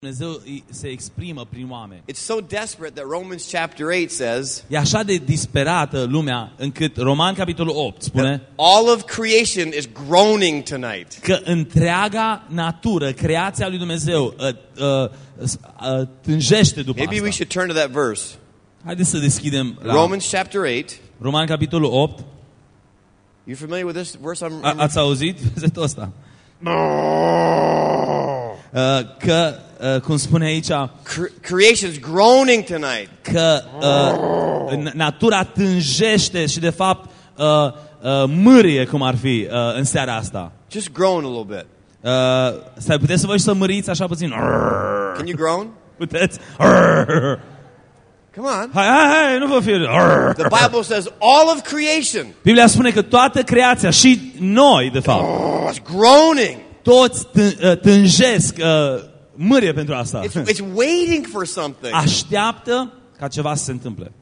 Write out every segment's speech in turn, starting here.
Dumnezeu îi- se exprimă prin oameni. It's so desperate that Romans chapter 8 says E așa de disperată lumea încât Roman capitolul 8 spune all of creation is groaning tonight. că întreaga natură, creația lui Dumnezeu uh, uh, uh, tânjește după Maybe we asta. should turn to that verse. Haideți să deschidem la Romans chapter 8. Roman capitolul 8. You familiar with this verse? I'm, A, ați auzit versetul ăsta? Uh, că, uh, cum spune aici, Cre- creation's groaning tonight. că uh, n- natura tânjește și de fapt uh, uh, mârie cum ar fi uh, în seara asta. Just groan a little bit. Uh, stai, puteți să vă și să măriți așa puțin? Can you groan? Puteți? Come on. Hai, hai, hai, nu vă fi... The Bible says all of creation Biblia spune că toată creația și noi, de fapt, is groaning. Toți tân- uh, tânjesc uh, mârie pentru asta. It's, it's waiting for something. Așteaptă ca ceva să se întâmple.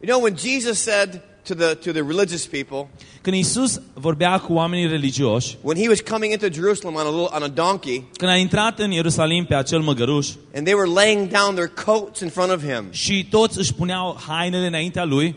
You know, when Jesus said to the, to the religious people, Când Isus vorbea cu oamenii religioși, when he was coming into Jerusalem on a, little, on a donkey, când a intrat în Ierusalim pe acel măgăruș and they were laying down their coats in front of him, și toți își puneau hainele înaintea lui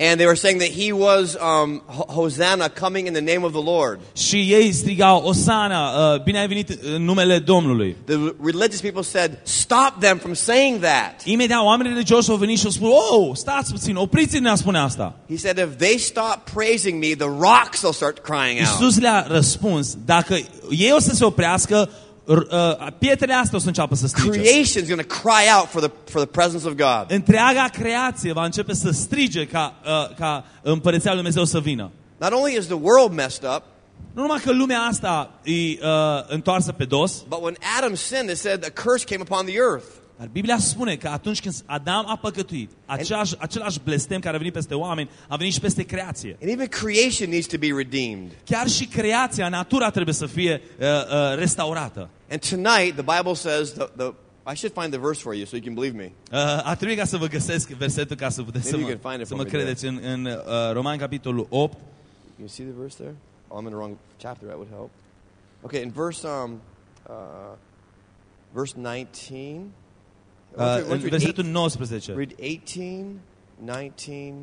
and they were saying that he was um, Hosanna coming in the name of the Lord. și ei strigau, Osana, uh, bine ai venit în numele Domnului. The religious people said, Stop them from saying that. Imediat oamenii religioși au venit și au spus, oh, stați puțin, opriți-ne a spune asta. He said, If they stop praising me, the rocks will start crying out. Isus le-a răspuns, dacă ei o să se oprească, pietrele astea o să înceapă să strige. Creation's going to cry out for the, for the presence of God. Întreaga creație va începe să strige ca, uh, ca împărăția lui Dumnezeu să vină. Not only is the world messed up, Nu numai că lumea asta e uh, întoarsă pe dos, but when Adam sinned, it said a curse came upon the earth. Dar Biblia spune că atunci când Adam a păcătuit, același, același blestem care a venit peste oameni, a venit și peste creație. And even creation needs to be redeemed. Chiar și creația, natura trebuie să fie uh, uh, restaurată. And tonight, the Bible says, the, the, I should find the verse for you so you can believe me. Uh, a trebuit ca să vă găsesc versetul ca să puteți să Maybe you mă, can find it să for mă me credeți în, în uh, Roman capitolul 8. You see the verse there? Oh, I'm in the wrong chapter. That would help. Okay, in verse um, uh, verse 19. Uh, Let's read- în let's read versetul eight- 19. Read 18, 19,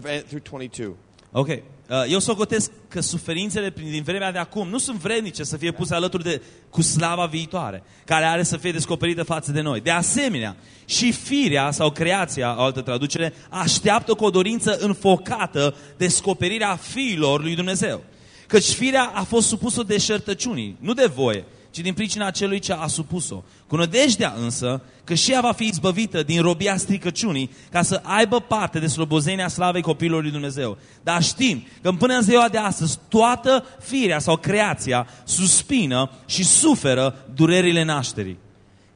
uh, through 22. Ok. Uh, Eu socotesc că suferințele prin- din vremea de acum nu sunt vrednice să fie puse alături de cu slava viitoare, care are să fie descoperită față de noi. De asemenea, și firea sau creația, o altă traducere, așteaptă cu o dorință înfocată descoperirea fiilor lui Dumnezeu. Căci firea a fost supusă deșertăciunii, nu de voie, ci din pricina celui ce a supus-o. Cu nădejdea însă că și ea va fi izbăvită din robia stricăciunii ca să aibă parte de slobozenia slavei copilului lui Dumnezeu. Dar știm că până în ziua de astăzi toată firea sau creația suspină și suferă durerile nașterii.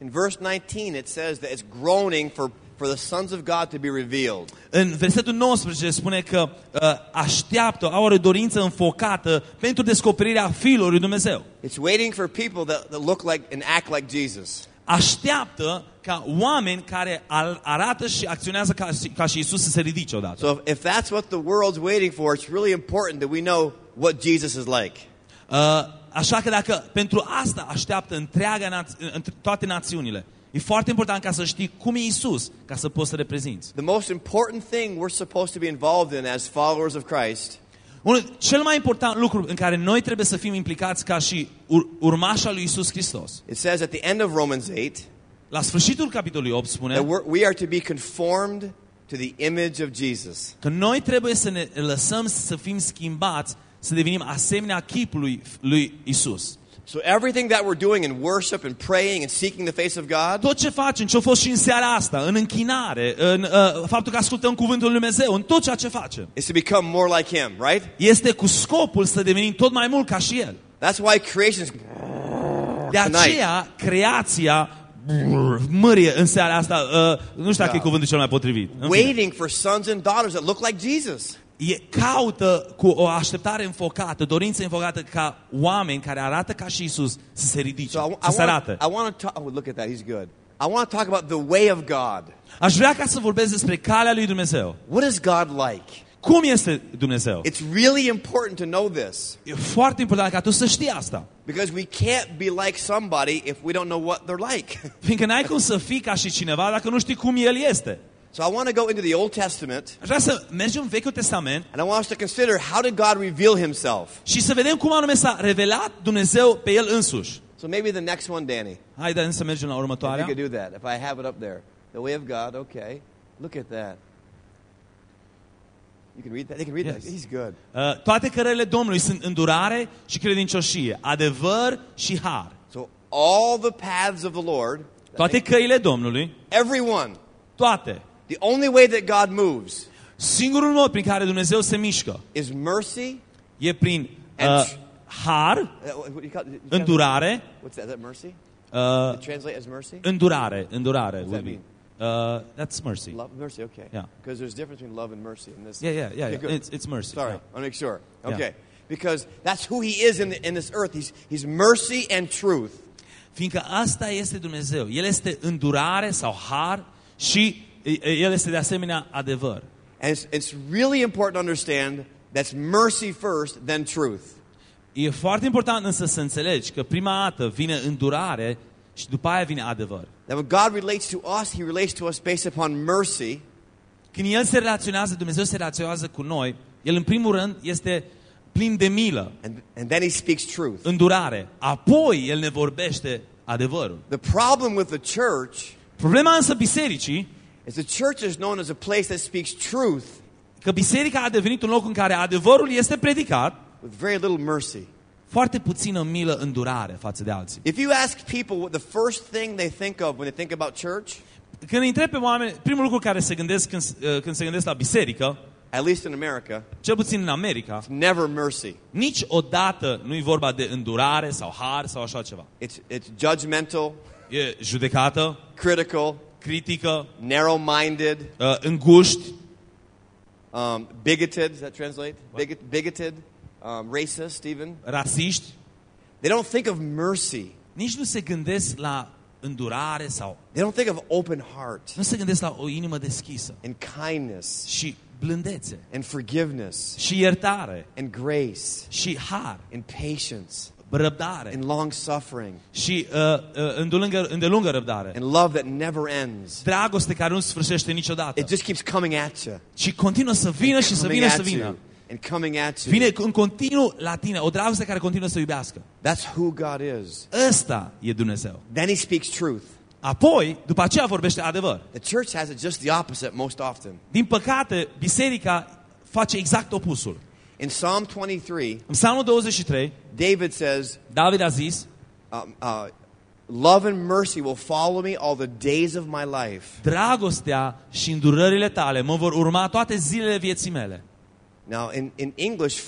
In verse 19, it says that it's groaning for, for the sons of God to be revealed. În versetul 19 spune că uh, așteaptă, au o dorință înfocată pentru descoperirea fiilor lui Dumnezeu. It's waiting for people that, that look like and act like Jesus. Așteaptă ca oameni care ar- arată și acționează ca, ca și Isus să se ridice odată. So if, if that's what the world's waiting for, it's really important that we know what Jesus is like. Uh, așa că dacă pentru asta așteaptă întreaga naț- între toate națiunile, e foarte important ca să știi cum e Isus, ca să poți să reprezinți. The most important thing we're supposed to be involved in as followers of Christ Unul, cel mai important lucru în care noi trebuie să fim implicați ca și ur, urmașa lui Isus Hristos. It says at the end of Romans 8 La sfârșitul capitolului 8 that spune we're, we are to be conformed to the image of Jesus. că noi trebuie să ne lăsăm să fim schimbați, să devenim asemenea chipului lui Isus. So everything that we're doing in worship and praying and seeking the face of God Tot ce facem, ce a fost și în seara asta, în închinare, în uh, faptul că ascultăm cuvântul lui Dumnezeu, în tot ceea ce facem, is to become more like Him, right? este cu scopul să devenim tot mai mult ca și El. That's why creation's De aceea, creația mărie în seara asta, uh, nu știu dacă Da. e cuvântul cel mai potrivit. În fine. waiting for sons and daughters that look like Jesus. E, caută cu o așteptare înfocată, dorință înfocată ca oameni care arată ca și Isus să se ridice, So I, să se I, want, arate. I want to talk. Oh, look at that. He's good. I want to talk about the way of God. Aș vrea ca să vorbesc despre calea lui Dumnezeu. What is God like? Cum este Dumnezeu? It's really important to know this E foarte important ca tu să știi asta. because we can't be like somebody if we don't know what they're like. Fiindcă n-ai cum să fii ca și cineva dacă nu știi cum el este. So I want to go into the Old Testament Aș vrea să mergem în Vechiul Testament and I want us to consider how did God reveal himself. și să vedem cum anume s-a revelat Dumnezeu pe el însuși. So maybe the next one, Danny. Haideți să mergem la If you următoarea. could do that. If I have it up there. The way of God, okay. Look at that. You can read that? They can read Yes. that. He's good. Uh, toate cărările Domnului sunt îndurare și credincioșie, adevăr și har. So all the paths of the Lord, Toate căile Domnului, everyone, toate. The only way that God moves Singurul mod prin care Dumnezeu se mișcă is mercy. e prin uh, And- har, Uh, what do you call, you call- îndurare, What's that? Is that mercy? uh, translate as mercy? îndurare, îndurare. does that. Uh, that's mercy. Love, mercy, okay. Yeah. Because there's a difference between love and mercy in this. Yeah, yeah, yeah. Okay, yeah. It's, it's mercy. Sorry, Yeah. I'll make sure. Yeah. Okay. Because that's who he is in, the, in this earth. He's, he's mercy and truth. Fiindcă asta este Dumnezeu. El este îndurare sau har și El este de asemenea adevăr. And it's, it's really important to understand that's mercy first, then truth. E foarte important însă să înțelegi că prima dată vine îndurare și după aia vine adevăr. That when God relates to us, he relates to us based upon mercy. Când El se relaționează, Dumnezeu se relaționează cu noi, El în primul rând este plin de milă, And, and then he speaks truth. îndurare. Apoi El ne vorbește adevărul. The problem with the church Problema însă bisericii, is the church is known as a place that speaks truth că biserica a devenit un loc în care adevărul este predicat, with very little mercy. foarte puțină milă îndurare față de alții. If you ask people what the first thing they think of when they think about church, Când îi întreb pe oameni, primul lucru care se gândesc când, uh, când se gândesc la biserică, at least in America, cel puțin în America, never mercy. niciodată nu e vorba de îndurare sau har sau așa ceva. It's, it's judgmental, E judecată, critical, critică, narrow-minded, uh, înguști, um, bigoted. Does that translate? Bigot, bigoted, um, racist, even. rasiști. They don't think of mercy. Nici nu se gândesc la îndurare sau They don't think of open heart nu se gândesc la o inimă deschisă and kindness și blândețe and forgiveness și iertare and grace și har, and patience răbdare and long suffering și uh, uh, îndelungă, îndelungă răbdare. and love that never ends. Dragoste care nu sfârșește niciodată. It just keeps coming at you. Și continuă să vină și să Coming vină să at vină. you and coming at you. Vine în continuu la tine, o dragoste care continuă să iubească. That's who God is. Ăsta e Dumnezeu. Then he speaks truth. Apoi, după aceea vorbește adevăr. The church has it just the opposite most often. Din păcate, biserica face exact opusul. In Psalm 23, În Psalmul 23, David says, David a zis, um, uh, Love and mercy will follow me all the days of my life. dragostea și îndurările tale mă vor urma toate zilele vieții mele. Now, in, in English,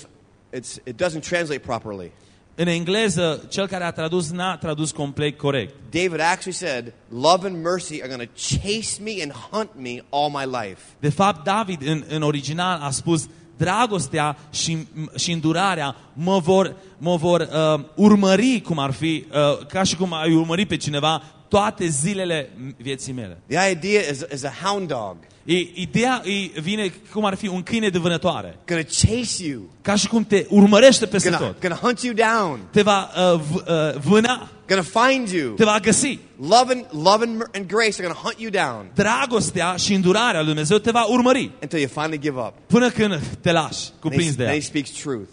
it's, it doesn't translate properly. În engleză, cel care a tradus n-a tradus complet corect. David actually said, Love and mercy are going to chase me and hunt me all my life. De fapt, David în, în original a spus dragostea și, și îndurarea mă vor, mă vor uh, urmări cum ar fi, uh, ca și cum ai urmări pe cineva toate zilele vieții mele. The idea is, is a hound dog. E, ideea e, vine cum ar fi un câine de vânătoare. Going to chase you. Ca și cum te urmărește peste Going tot. to hunt you down. Te va uh, v, uh, vâna, Going to find you. te va găsi. Love and, love and, mer- and grace are going to hunt you down Dragostea și îndurarea lui Dumnezeu te va urmări until you finally give up. până când te lași Then he, cuprins de then ea. he speaks truth.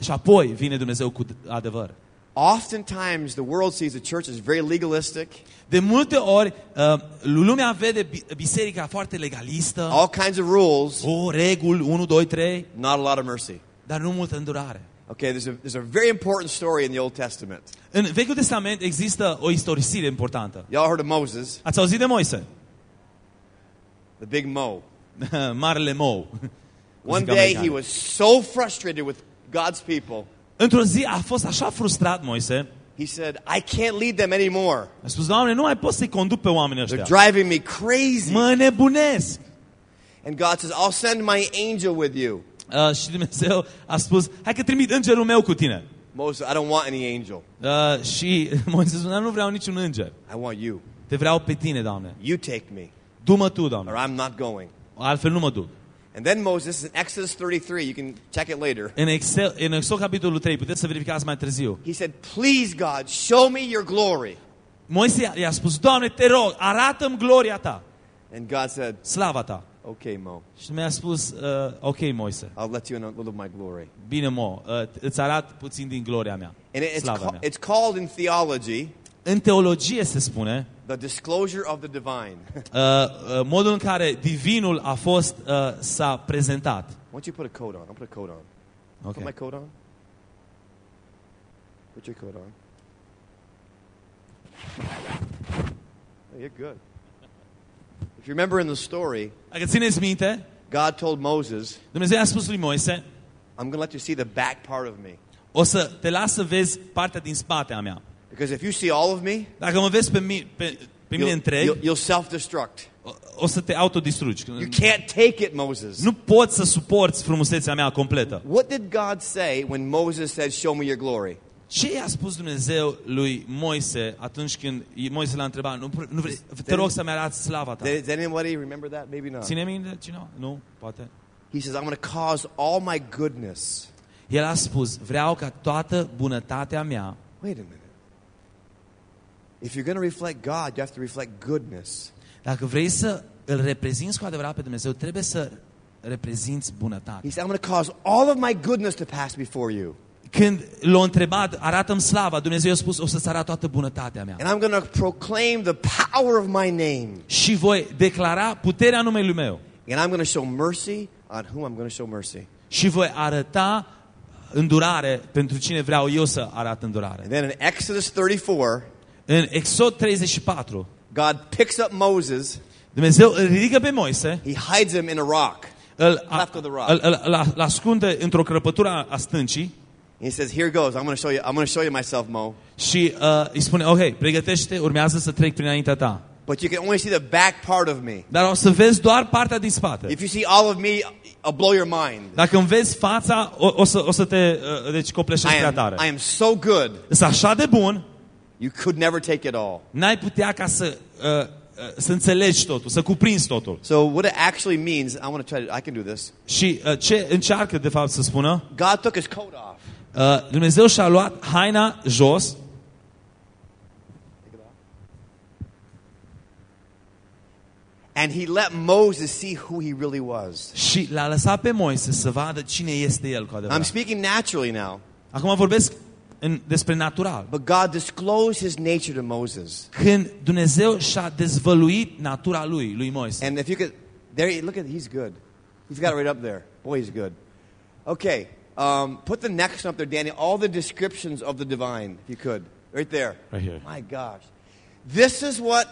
Și apoi vine Dumnezeu cu adevăr. Oftentimes, the world sees the church as very legalistic, De multe ori, uh, lumea vede biserica foarte legalistă, all kinds of rules, o reguli, 1, 2, 3, not a lot of mercy. dar nu multă îndurare. Okay, there's a, there's a very important story in the Old Testament. În Vechiul Testament există o istorisire importantă. Y'all heard of Moses, Ați auzit de Moise? the big Mo. Marele Mou. One day he was so frustrated with God's people, Într-o zi a fost așa frustrat Moise, he said, I can't lead them anymore. a spus, Doamne, nu mai pot să-i conduc pe oamenii They're ăștia. driving me crazy. Mă nebunesc. And God says, I'll send my angel with you. Uh, și Dumnezeu a spus, hai că trimit îngerul meu cu tine. Moses, I don't want any angel. Uh, și Moise spune, nu vreau niciun înger. I want you. Te vreau pe tine, Doamne. You take me, Du-mă Tu, or Doamne. I'm not going. Altfel nu mă duc. And then Moses, in Exodus 33, you can check it later. În, Excel, în Exod capitolul 3, puteți să verificați mai târziu. He said, Please, God, show me your glory. Moise i-a spus, Doamne, te rog, arată-mi gloria ta, And God said, slava ta. Okay, Mo, Și mi-a spus, uh, ok, Moise, I'll let you in a little of my glory. bine, Mo, uh, îți arat puțin din gloria mea, And it- it's, slava ca- mea. it's called in theology În teologie se spune the disclosure of the divine. uh, uh, modul în care divinul a fost, uh, s-a prezentat. Why don't you put a coat on? I'll put a coat on. Put my Okay. coat on. Put your coat on. Oh, you're good. If you remember in the story, Dacă țineți minte, God told Moses, Dumnezeu i-a spus lui Moise, I'm going to let you see the back part of me. o să te las să vezi partea din spate a mea. Because if you see all of me, Dacă mă vezi pe, mi, pe, pe mine you'll, întreg, you'll, you'll self-destruct. o, o să te autodistrugi. You can't take it, Moses. Nu poți să suporți frumusețea mea completă. What did God say when Moses said, show me your glory? Ce i-a spus Dumnezeu lui Moise atunci când Moise l-a întrebat, nu, nu vrei, te rog să-mi arăți slava ta. Does anybody remember that? Maybe not. Ține minte cineva? Nu? Poate. He says, I'm going to cause all my goodness. El a spus, vreau ca toată bunătatea mea, Wait a minute. If you're going to reflect God, you have to reflect goodness. dacă vrei să îl reprezinți cu adevărat pe Dumnezeu, trebuie să reprezinți bunătate. He said, I'm going to cause all of my goodness to pass before you. Când l-a întrebat, arată-mi slava, Dumnezeu i-a spus, o să-ți arăt toată bunătatea mea. And I'm going to proclaim the power of my name. Și voi declara puterea numelui meu. And I'm going to show mercy on whom I'm going to show mercy. Și voi arăta îndurare pentru cine vreau eu să arăt îndurare. And then in Exodus 34, În Exod 34, God picks up Moses. Dumnezeu îl ridică pe Moise, He hides him in a rock. îl, a, Left of the rock. îl, îl, îl, îl ascunde într-o crăpătură a- a stâncii And he says, "Here goes. I'm going to show you. I'm going to show you myself, Mo. și uh, îi spune, ok, pregătește, urmează să trec prin înaintea ta. But you can only see the back part of me. Dar o să vezi doar partea din spate. If you see all of me, I'll blow your mind. Dacă îmi vezi fața, o, o, să, o să te uh, deci, copleșești I prea am, tare. I am so good, Sunt așa de bun, you could never take it all. n-ai putea ca să, uh, uh, să înțelegi totul, să cuprinzi totul. So what it actually means, I want to try to, I can do this. Și uh, ce încearcă de fapt să spună? God took his coat off. Uh, Dumnezeu și-a luat haina jos And he let Moses see who he really was. și l-a lăsat pe Moise să vadă cine este el cu I'm adevărat. speaking naturally now, Acum vorbesc în, despre natural. but God disclosed his nature to Moses. Când Dumnezeu și-a dezvăluit natura lui, lui Moise. And if you could, there, look at, he's good. He's got it right up there. Boy, he's good. Okay, um, put the next one up there, Danny. All the descriptions of the divine, if you could. Right there. Right here. My gosh. This is what,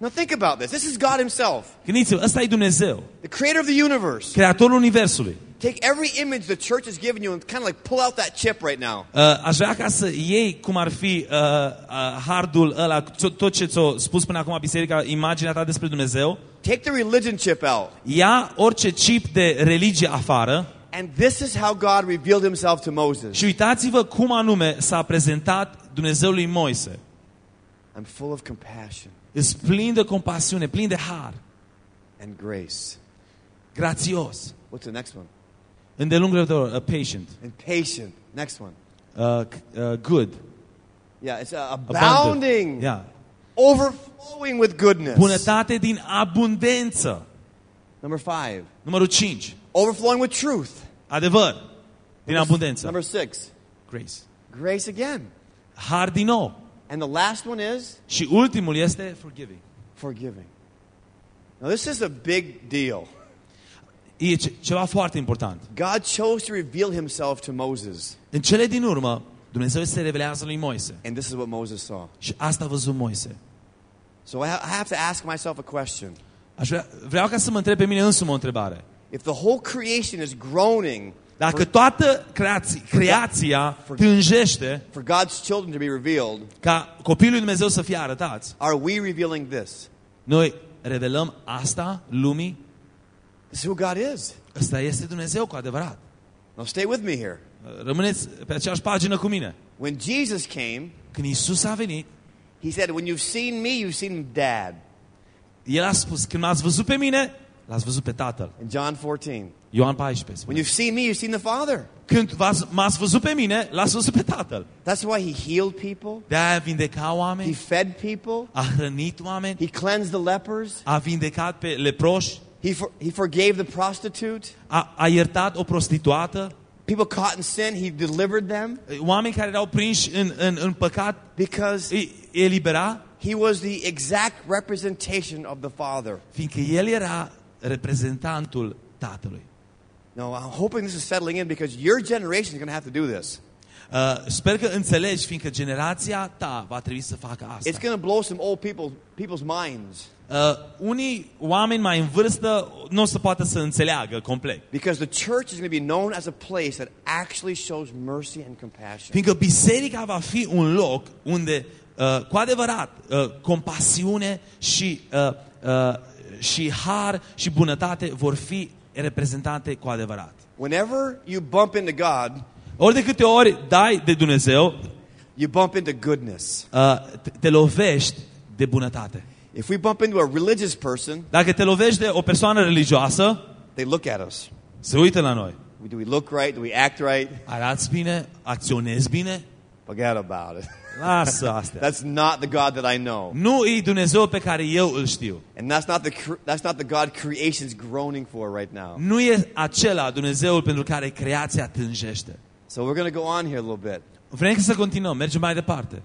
now think about this. This is God himself, Gândiți-vă, ăsta e Dumnezeu, the creator of the universe. creatorul universului. Take every image the church has given you and kind of like pull out that chip right now. Uh, aș vrea ca să iei cum ar fi uh, uh, hardul ăla, tot- tot ce ți-a spus până acum biserica, imaginea ta despre Dumnezeu, Take the religion chip out. ia orice chip de religie afară And this is how God revealed himself to Moses. și uitați-vă cum anume s-a prezentat Dumnezeu lui Moise. I'm full of compassion Îs plin de compasiune, plin de har, and grace. grațios, What's the next one? Îndelung răbdător, uh, patient, And patient. Next one. uh, uh, good, Yeah, it's uh, abundant. abounding, Yeah. overflowing with goodness. Bunătate din abundență. Number five, Numărul 5. overflowing with truth. Adevăr. Din abundență. Number six, Grace. grace again. Har din nou. And the last one is Și ultimul este forgiving. forgiving. Now, this is a big deal. E ce- ceva foarte important. God chose to reveal himself to Moses. În cele din urmă, Dumnezeu se revelează lui Moise. And this is what Moses saw. Și asta a văzut Moise. So I, ha- I have to ask myself a question. Aș vrea, vreau ca să mă întreb pe mine însumi o întrebare. If the whole creation is groaning Dacă toată creația, creația tânjește for God's children to be revealed, ca copilul lui Dumnezeu să fie arătați, are we revealing this? noi revelăm asta lumii? This is who God is. Ăsta este Dumnezeu cu adevărat. Now stay with me here. Rămâneți pe aceeași pagină cu mine. When Jesus came, Când Isus a venit, he said, When you've seen me, you've seen dad. El a spus, când m-ați văzut pe mine, l-ați văzut pe Tatăl. In John 14. Ioan 14. When Spune. you've seen me, you've seen the Father. Când v-ați, m-ați văzut pe mine, l-ați văzut pe Tatăl. That's why he healed people. De-aia vindeca He oameni, fed people. a hrănit oameni, He cleansed the lepers. a vindecat pe leproși, He, for, he forgave the prostitute. a, a iertat o prostituată, People caught in sin, he delivered them oameni care erau prinși în, în, în păcat, because îi elibera, he was the exact representation of the Father. fiindcă el era reprezentantul Tatălui. No, I'm hoping this is settling in because your generation is going to have to do this. Uh, sper că înțelegi, fiindcă generația ta va trebui să facă asta. It's going to blow some old people, people's minds Uh, unii oameni mai în vârstă nu o să poată să înțeleagă complet. because the church is going to be known as a place that actually shows mercy and compassion. Fiindcă biserica va fi un loc unde uh, cu adevărat uh, compasiune și, uh, uh, și har și bunătate vor fi reprezentate cu adevărat. Whenever you bump into God, Ori de câte ori dai de Dumnezeu, you bump into goodness. uh, te- te lovești de bunătate. If we bump into a religious person, Dacă te lovești de o persoană religioasă, they look at us. se uită la noi. Do we look right? Do we act right? Arăți bine, acționezi bine, Forget about it. lasă astea. That's not the God that I know. Nu e Dumnezeu pe care eu îl știu. And that's not the cre- that's not the God creation's groaning for right now. Nu e acela Dumnezeul pentru care creația tânjește. So we're going to go on here a little bit. Vrem să continuăm, mergem mai departe.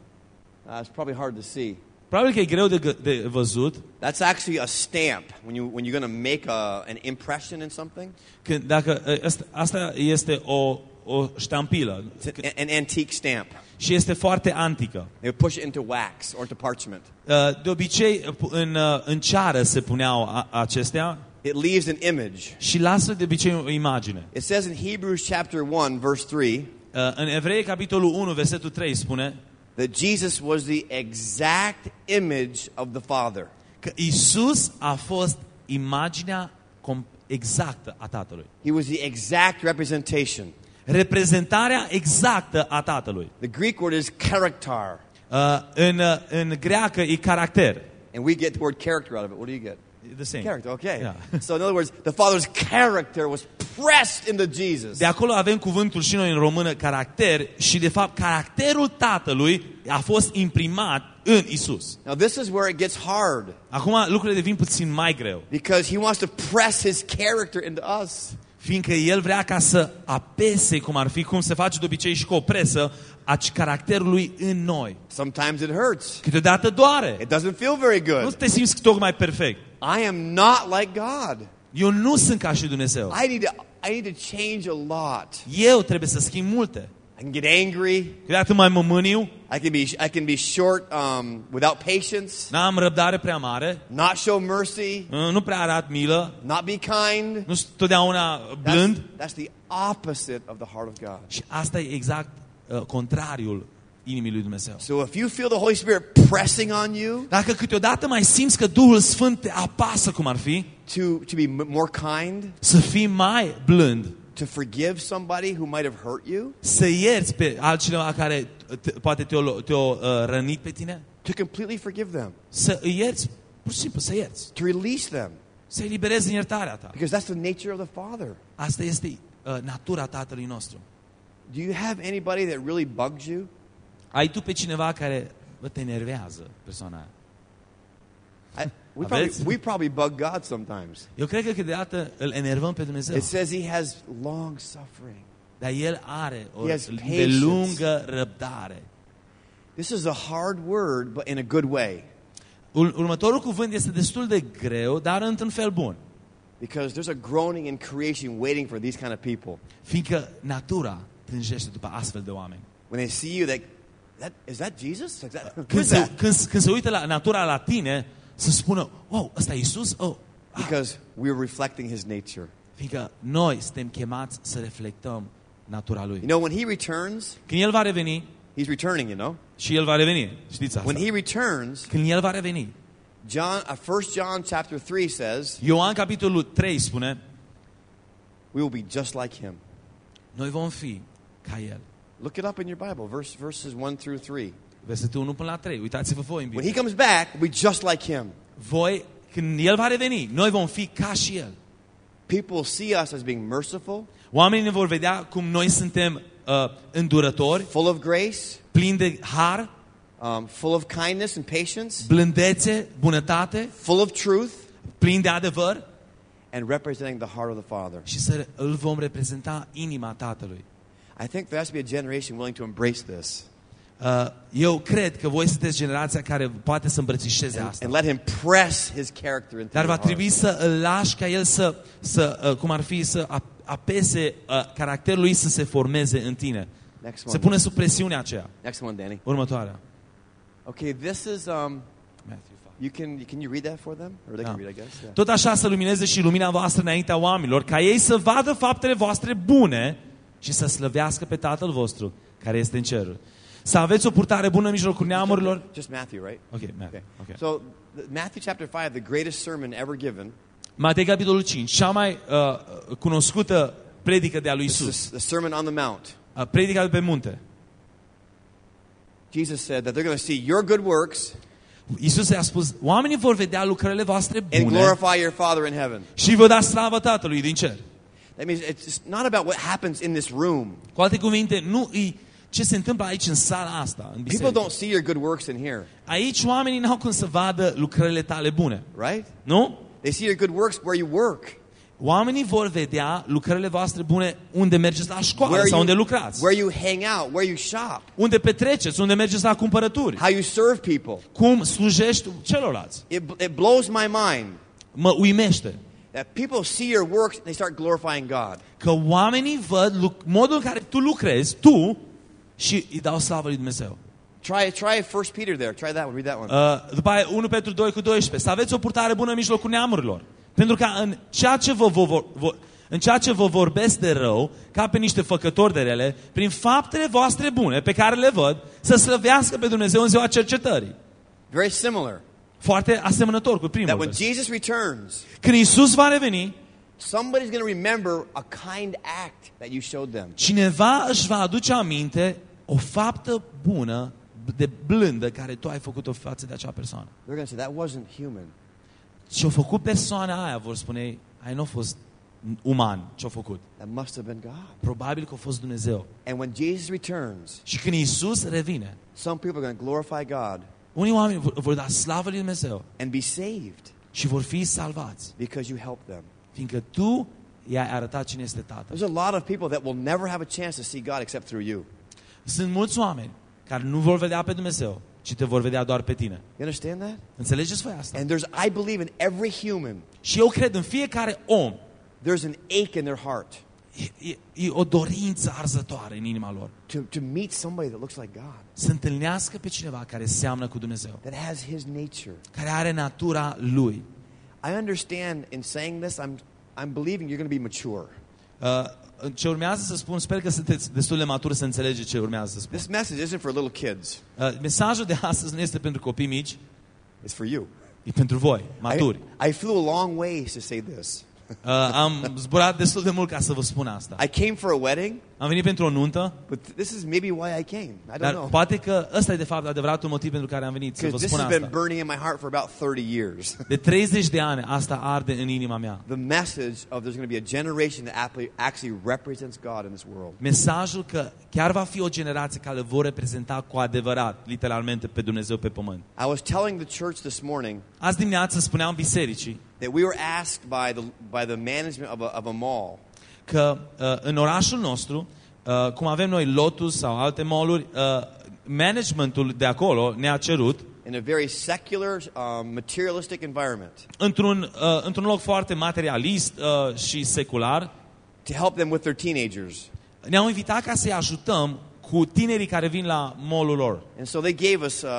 Uh, it's probably hard to see. Probabil că e greu de, gă- de văzut That's actually a stamp when you when you're going to make a, an impression in something. când dacă ă, asta, asta este o, o ștampilă It's an, an antique stamp. și este foarte antică. They would push it into wax or into parchment. Uh, De obicei pu- în, uh, în ceară se puneau a- acestea It leaves an image. și lasă de obicei o imagine. It says in Hebrews chapter 1 verse 3 Uh, În Evrei, capitolul 1, versetul 3 spune that Jesus was the exact image of the Father. că Isus a fost imaginea exactă a Tatălui. He was the exact representation. Reprezentarea exactă a Tatălui. The Greek word is character. Uh, în, în greacă e caracter. And we get the word character out of it. What do you get? E the same. Character, okay. Yeah. So in other words, the Father's character was pressed into Jesus. De acolo avem cuvântul și noi în română caracter și de fapt caracterul Tatălui a fost imprimat în Isus. Now this is where it gets hard Acum lucrurile devin puțin mai greu, because he wants to press his character into us. fiindcă El vrea ca să apese, cum ar fi, cum se face de obicei și cu o presă, a caracterul lui în noi. Sometimes it hurts. Câteodată doare. It doesn't feel very Nu good. te simți tocmai perfect. I am not like God. Eu nu sunt ca și Dumnezeu. I need to I need to change a lot. Eu trebuie să schimb multe. I can get angry. Câteodată mai mă mâniu, I can be I can be short um, without patience, n-am răbdare prea mare, not show mercy, nu prea arat milă, not be kind. nu sunt totdeauna That's, blând. that's the opposite of the heart of God. Și asta e exact uh, contrariul inimii lui Dumnezeu. So if you feel the Holy Spirit pressing on you Dacă câteodată mai simți că Duhul Sfânt te apasă cum ar fi, to, to be m- more kind, să fii mai blând, to forgive somebody who might have hurt you, să ierți pe altcineva care te, poate te-o, te-o uh, rănit pe tine, to completely forgive them, să îi ierți, pur și simplu să ierți, to release them, să eliberezi din iertarea ta. because that's the nature of the Father. Asta este uh, natura Tatălui nostru. Do you have anybody that really bugs you? Ai tu pe cineva care bă, te enervează persoana aia. I, we, probably, Aveți? we probably bug God sometimes. Eu cred că câteodată îl enervăm pe Dumnezeu. It says he has long suffering. Dar El are o de lungă răbdare. This is a hard word, but in a good way. Ur- Următorul cuvânt este destul de greu, dar într-un fel bun. Because there's a groaning in creation waiting for these kind of people. Fiindcă natura tânjește după astfel de oameni. When they see you, they, that, is that Jesus? Is that, who Când is se, that? când, când se uită la natura la tine, să spună, oh, ăsta e Iisus? Oh, ah. Because we're reflecting his nature. Fiindcă noi suntem chemați să reflectăm natura Lui. You know, when he returns, Când El va reveni, he's returning, you know. și El va reveni, știți asta. When he returns, Când El va reveni, John, uh, 1 John chapter 3 says, Ioan capitolul 3 spune, we will be just like him. noi vom fi ca El. Look it up in your Bible, verse, verses 1 through 3. Versetul 1 până la 3. Uitați-vă voi în When Biblie. he comes back, we'll be just like him. Voi, când El va reveni, noi vom fi ca și El. People will see us as being merciful, Oamenii ne vor vedea cum noi suntem uh, îndurători, full of grace, plini de har, um, full of kindness and patience, blândețe, bunătate, full of truth, plini de adevăr and representing the heart of the Father. și să îl vom reprezenta inima Tatălui. I think there has to be a generation willing to embrace this Uh, eu cred că voi sunteți generația care poate să îmbrățișeze and, asta. and let Him press His character into Dar your va trebui heart. să îl lași ca el să, să uh, cum ar fi, să ap- apese uh, caracterul lui să se formeze în tine. Next Să one. pună sub presiunea aceea. Next one, Danny. Următoarea. Okay, this is um. Matthew You can can you read that for them, or they can Da. read, I guess. Yeah. Tot așa să lumineze și lumina voastră înaintea oamenilor, ca ei să vadă faptele voastre bune și să slăvească pe Tatăl vostru care este în ceruri. Să aveți o purtare bună în mijlocul neamurilor. Just Matthew, right? Ok, Matthew. Okay. ok. So the, Matthew chapter five, the greatest sermon ever given. Matei, capitolul 5, cea mai uh, cunoscută predică de a lui This Isus. is the Sermon on the Mount. Uh, predica de pe munte. Jesus said that they're going to see your good works Isus i-a spus, oamenii vor vedea lucrările voastre and bune glorify your Father in heaven. și vă da slavă Tatălui din cer. That means it's just not about what happens in this room. Cu alte cuvinte, nu îi, ce se întâmplă aici în sala asta, în People biserică. don't see your good works in here, Aici oamenii n-au cum să vadă lucrările tale bune. right? Nu? They see your good works where you work, Oamenii vor vedea lucrările voastre bune unde mergeți la școală where sau you, unde lucrați. where you hang out, where you shop, Unde petreceți, unde mergeți la cumpărături. how you serve people. Cum slujești celorlalți. It, it blows my mind Mă uimește that people see your works and they start glorifying God. că oamenii văd luc- modul în care tu lucrezi, tu, și îi dau slavă lui Dumnezeu. Try try First Peter there. Try that one. Read that one. Uh, după aia 1 Petru 2 cu 12. Să aveți o purtare bună în mijlocul neamurilor. Pentru că în ceea ce vă, vă, vă, vă, în ceea ce vă vorbesc de rău, ca pe niște făcători de rele, prin faptele voastre bune pe care le văd, să slăvească pe Dumnezeu în ziua cercetării. Very similar. Foarte asemănător cu That primul. when vers. Jesus returns, Când Isus va reveni, somebody's going to remember a kind act that you showed them. cineva își va aduce aminte o faptă bună, de blândă, care tu ai făcut-o față de acea persoană. They're going to say that wasn't human. Ce-a făcut persoana aia, vor spune, ai nu a fost uman ce-a făcut. That must have been God. Probabil că a fost Dumnezeu. And when Jesus returns, Și când Isus revine, some people are going to glorify God unii oameni vor, vor da slavă lui Dumnezeu and be saved și vor fi salvați, because you helped them. fiindcă tu i-ai arătat cine este Tatăl. There's a lot of people that will never have a chance to see God except through you. Sunt mulți oameni care nu vor vedea pe Dumnezeu, ci te vor vedea doar pe tine. You understand that? Înțelegeți voi asta? And there's, I believe, in every human, Și eu cred în fiecare om there's an ache in their heart e, e, e o dorință arzătoare în inima lor. to, to meet somebody that looks like God, Să întâlnească pe cineva care seamănă cu Dumnezeu, that has His nature. care are natura Lui. I understand in saying this, I'm, I'm believing you're going to be mature. Uh, ce urmează să spun, sper că sunteți destul de maturi să înțelegeți ce urmează să spun. This message isn't for little kids, Uh, mesajul de astăzi nu este pentru copii mici, it's for you. e pentru voi, maturi. I, I flew a long way to say this. Uh, am zburat destul de mult ca să vă spun asta. I came for a wedding, Am venit pentru o nuntă, but this is maybe why I came. I don't dar know. poate că ăsta e de fapt adevăratul motiv pentru care am venit să vă Because this spun has been asta. burning in my heart for about 30 years. De 30 de ani asta arde în inima mea. the message of there's going to be a generation that actually- actually represents God in this world. Mesajul că chiar va fi o generație care vor reprezenta cu adevărat, literalmente, pe Dumnezeu pe pământ. I was telling the church this morning Azi dimineață spuneam bisericii that we were asked by the, by the management of a, of a mall că uh, în orașul nostru, uh, cum avem noi Lotus sau alte mall-uri, uh, managementul de acolo ne-a cerut in a very secular, um, materialistic environment într-un, uh, într-un loc foarte materialist uh, și secular, to help them with their teenagers. ne-au invitat ca să-i ajutăm cu tinerii care vin la mall-ul lor. And so they gave us, uh,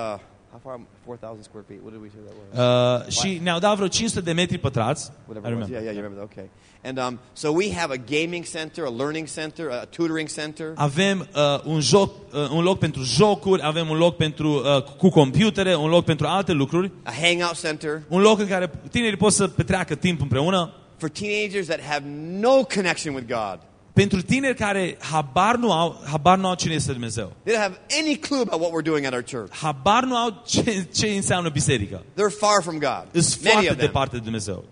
how far? 4,000 square feet. What did we say that was? Uh, și ne-au dat vreo 500 de metri pătrați. I Whatever it was. remember. Yeah, yeah, you remember that. Okay. And um, so we have a gaming center, a learning center, a tutoring center. Avem uh, un, joc, uh, un loc pentru jocuri, avem un loc pentru, uh, cu computere, un loc pentru alte lucruri, a hangout center un loc în care tinerii pot să petreacă timp împreună. for teenagers that have no connection with God. Pentru tineri care habar nu au, habar nu au cine este Dumnezeu. They don't have any clue about what we're doing at our church. Habar nu au ce, ce înseamnă biserică. They're far from God. Sunt Many foarte of them. departe de Dumnezeu.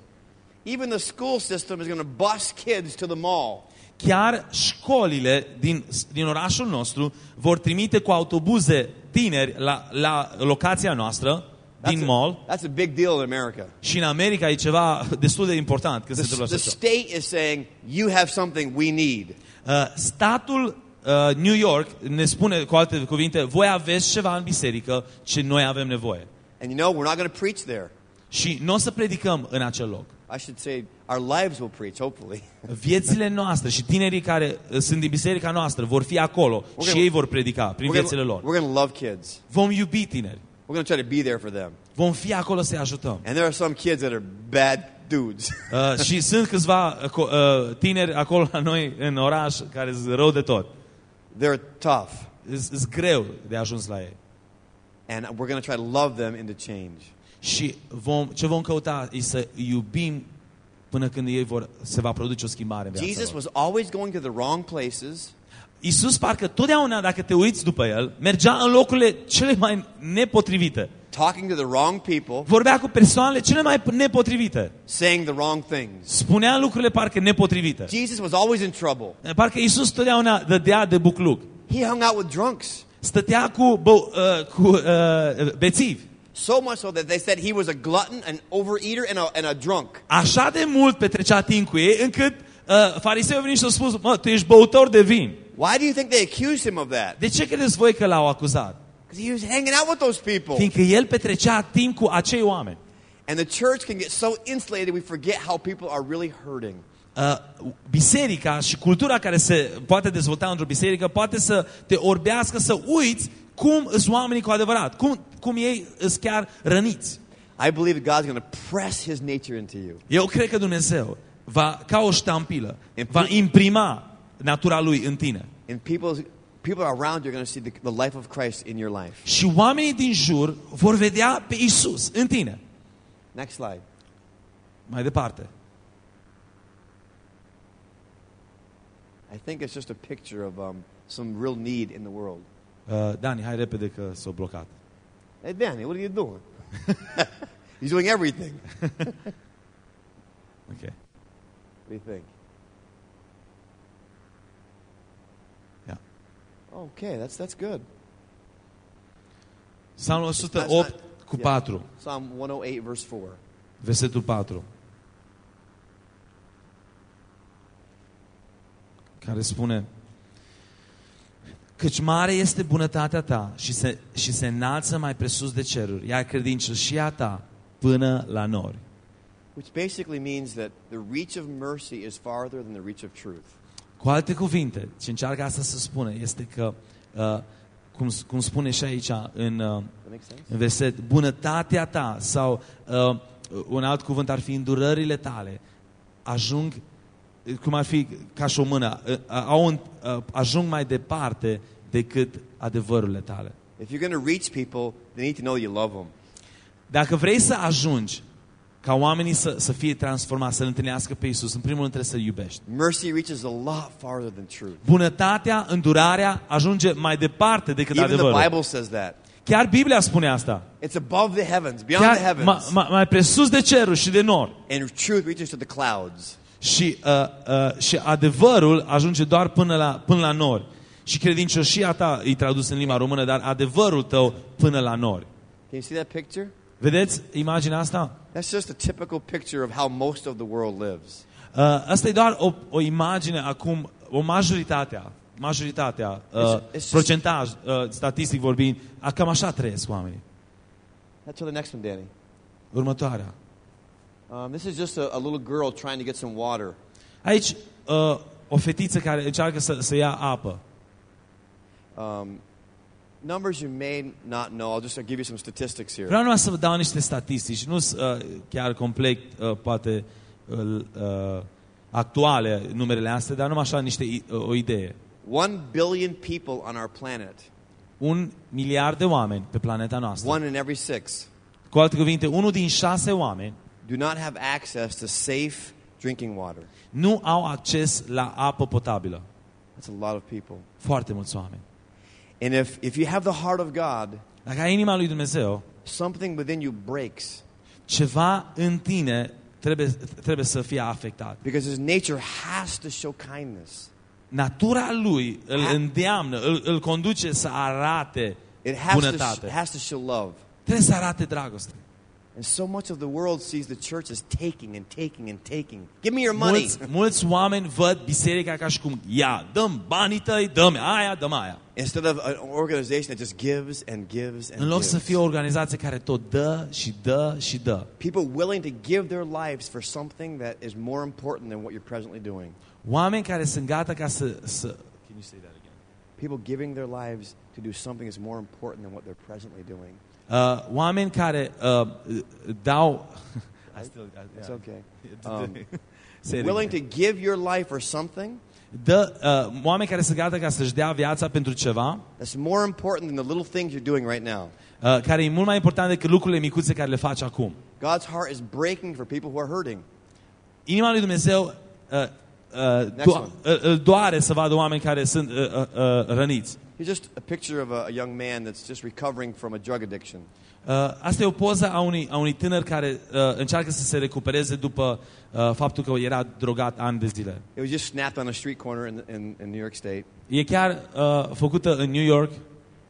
Even the school system is going to bus kids to the mall. Chiar școlile din, din orașul nostru vor trimite cu autobuze tineri la, la locația noastră, din That's mall, a, that's a big deal in America. și în America e ceva destul de important când se The, întâmplă the așa ceva. state is saying, you have something we need. Uh, statul uh, New York ne spune cu alte cuvinte, voi aveți ceva în biserică ce noi avem nevoie. And you know, we're not going to preach there. Și nu o să predicăm în acel loc. I should say, our lives will preach, hopefully. Viețile noastre și tinerii care uh, sunt din biserica noastră vor fi acolo și gonna- ei vor predica prin We're viețile gonna, lor. we're going to love kids. Vom iubi tineri. We're going to try to be there for them. Vom fi acolo să-i ajutăm. And there are some kids that are bad dudes. Uh, și sunt câțiva uh, co- uh, tineri acolo la noi în oraș care sunt rău de tot. They're tough. Sunt greu de ajuns la ei. And we're going to try to love them into change. Și vom, ce vom căuta e să îi iubim până când ei vor, se va produce o schimbare în viața Jesus lor. was always going to the wrong places Iisus parcă totdeauna, dacă te uiți după El, mergea în locurile cele mai nepotrivite. talking to the wrong people, Vorbea cu persoanele cele mai nepotrivite. saying the wrong things. Spunea lucrurile parcă nepotrivite. Jesus was always in trouble. Parcă Iisus totdeauna dădea de bucluc. He hung out with drunks. Stătea cu, bă, uh, cu uh, bețivi. So much so that they said he was a glutton, an overeater, and a, and a drunk. Așa de mult petrecea timp cu ei, încât uh, fariseii au venit și au spus, mă, tu ești băutor de vin. Why do you think they accused him of that? De ce credeți voi că l-au acuzat? Because he was hanging out with those people. Fiindcă el petrecea timp cu acei oameni. And the church can get so insulated we forget how people are really hurting. Uh, biserica și cultura care se poate dezvolta într-o biserică poate să te orbească să uiți cum sunt oamenii cu adevărat, cum, cum ei sunt chiar răniți. I believe that God's going to press his nature into you. Eu cred că Dumnezeu va, ca o ștampilă, And va pe- imprima natura Lui în tine. And people's, people around you are going to see the, the life of Christ in your life. Și oamenii din jur vor vedea pe Isus în tine. Next slide. Mai departe. I think it's just a picture of um, some real need in the world. Uh, Dani, hai repede că s-a blocat. Hey, Danny, what are you doing? He's doing everything. Ok. What do you think? Okay, that's, that's good. Psalmul That's 108 not- cu yeah. 4, Psalm 108, verse 4. versetul 4. Care spune Căci mare este bunătatea ta și se, și se înalță mai presus de ceruri, iar credincioșia ta până la nori. Which basically means that the reach of mercy is farther than the reach of truth. Cu alte cuvinte, ce încearcă asta să spună este că, uh, cum, cum spune și aici în, uh, That makes sense? în verset, bunătatea ta sau uh, un alt cuvânt ar fi îndurările tale ajung, cum ar fi ca și o mână, uh, au un, uh, ajung mai departe decât adevărurile tale. If you're going to reach people, they need to know you love them. Dacă vrei să ajungi ca oamenii să, să fie transformați, să-L întâlnească pe Isus, în primul rând trebuie să-L iubești. Mercy reaches a lot farther than truth. Bunătatea, îndurarea ajunge mai departe decât Even the adevărul. Bible says that. Chiar Biblia spune asta. It's above the heavens, beyond the Chiar heavens. ma, ma, mai presus de ceruri și de nori. and truth reaches to the clouds. Și, uh, uh, și adevărul ajunge doar până la, până la nori. Și credincioșia ta e tradus în limba română, dar adevărul tău până la nori. Can you see that picture? Vedeți imaginea asta? That's just a typical picture of how most of the world lives. Uh, asta e doar o, o imagine acum, o majoritatea, majoritatea, uh, It's- it's just- procentaj, uh, statistic vorbind, a, cam așa trăiesc oamenii. That's for the next one, Danny. Următoarea. Um, this is just a, a little girl trying to get some water. Aici, uh, o fetiță care încearcă să, să ia apă. Um, numbers you may not know. I'll just I'll give you some statistics here. Vreau numai să vă dau niște statistici, nu sunt uh, chiar complet, uh, poate, uh, uh, actuale numerele astea, dar numai așa niște, i- uh, o idee. One billion people on our planet. Un miliard de oameni pe planeta noastră. One in every six Cu alte cuvinte, unul din șase oameni do not have access to safe drinking water. nu au acces la apă potabilă. That's a lot of people. Foarte mulți oameni. And if, if you have the heart of God, Dacă ai inima lui Dumnezeu, something within you breaks. ceva în tine trebuie, trebuie să fie afectat. because his nature has to show kindness. Natura lui îl îndeamnă, îl, îl conduce să arate It has to, has to show love. Trebuie să arate dragoste. And so much of the world sees the church as taking and taking and taking. Give me your money. Mulți, mulți oameni văd biserica ca și cum ia, dăm banii tăi, dăm aia, dăm aia. Instead of an organization that just gives and gives and În loc gives. să fie o organizație care tot dă și dă și dă. People willing to give their lives for something that is more important than what you're presently doing. Oameni care sunt gata ca să... să Can you say that again? People giving their lives to do something that's more important than what they're presently doing. Uh, oameni care uh, dau... I still, It's okay. Um, Um, Say it willing to again. give your life for something Dă, uh, oameni care sunt gata ca să-și dea viața pentru ceva that's more important than the little things you're doing right now. uh, care e mult mai important decât lucrurile micuțe care le faci acum. God's heart is breaking for people who are hurting. Inima lui Dumnezeu uh, uh, Next do- one. uh, îl doare să vadă oameni care sunt uh, uh, uh, răniți. Here's just a picture of a, a young man that's just recovering from a drug addiction. Uh, asta e o poză a unui, a unui tânăr care uh, încearcă să se recupereze după uh, faptul că era drogat ani de zile. It was just snapped on a street corner in, in, in New York State. E chiar uh, făcută în New York.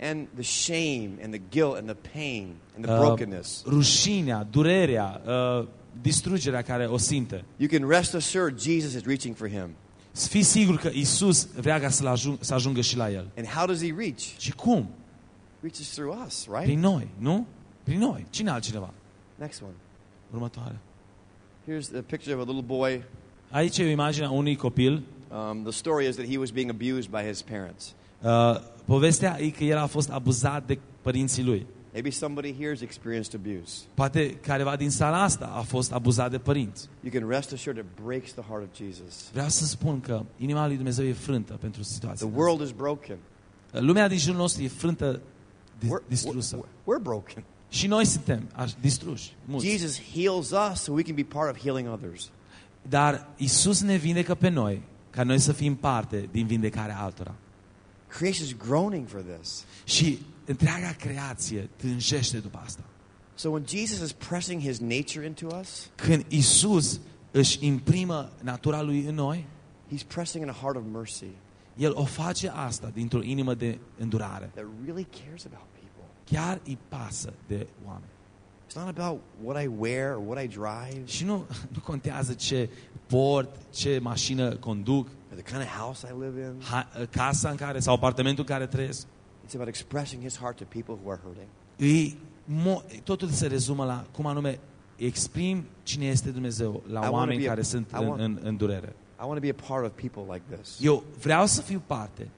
And the shame and the guilt and the pain and the Uh, brokenness. rușinea, durerea, uh, distrugerea care o simte. You can rest assured Jesus is reaching for him. Să fii sigur că Isus vrea ca să, ajung, să ajungă și la el. And how does he reach? Și cum? Reaches through us, right? Prin noi, nu? Prin noi. Cine altcineva? Next one. Următoare. Here's the picture of a little boy. Aici e o imagine a unui copil. Um, the story is that he was being abused by his parents. Uh, povestea e că el a fost abuzat de părinții lui. Maybe somebody here has experienced abuse. Poate careva din sala asta a fost abuzat de părinți. You can rest assured it breaks the heart of Jesus. Vreau să spun că inima lui Dumnezeu e frântă pentru situația. The world is broken. Lumea din jurul nostru e frântă, dis- We're, distrusă. we're, we're broken. Și noi suntem aș- distruși. Mulți. Jesus heals us so we can be part of healing others. Dar Isus ne vindecă pe noi ca noi să fim parte din vindecarea altora. Creation is groaning for this. Și întreaga creație tânjește după asta. So when Jesus is pressing his nature into us, Când Isus își imprimă natura lui în noi, he's pressing in a heart of mercy El o face asta dintr-o inimă de îndurare. that really cares about people. Chiar îi pasă de oameni. It's not about what I wear or what I drive Și nu, nu contează ce port, ce mașină conduc, or the kind of house I live in. ha, casa în care sau apartamentul în care trăiesc. It's about expressing his heart to people who are hurting. Îi, mo, totul se rezumă la cum anume exprim cine este Dumnezeu I la wanna oameni be a- care sunt I în, want- în, în durere. I want to be a part of people like this. Eu vreau să fiu parte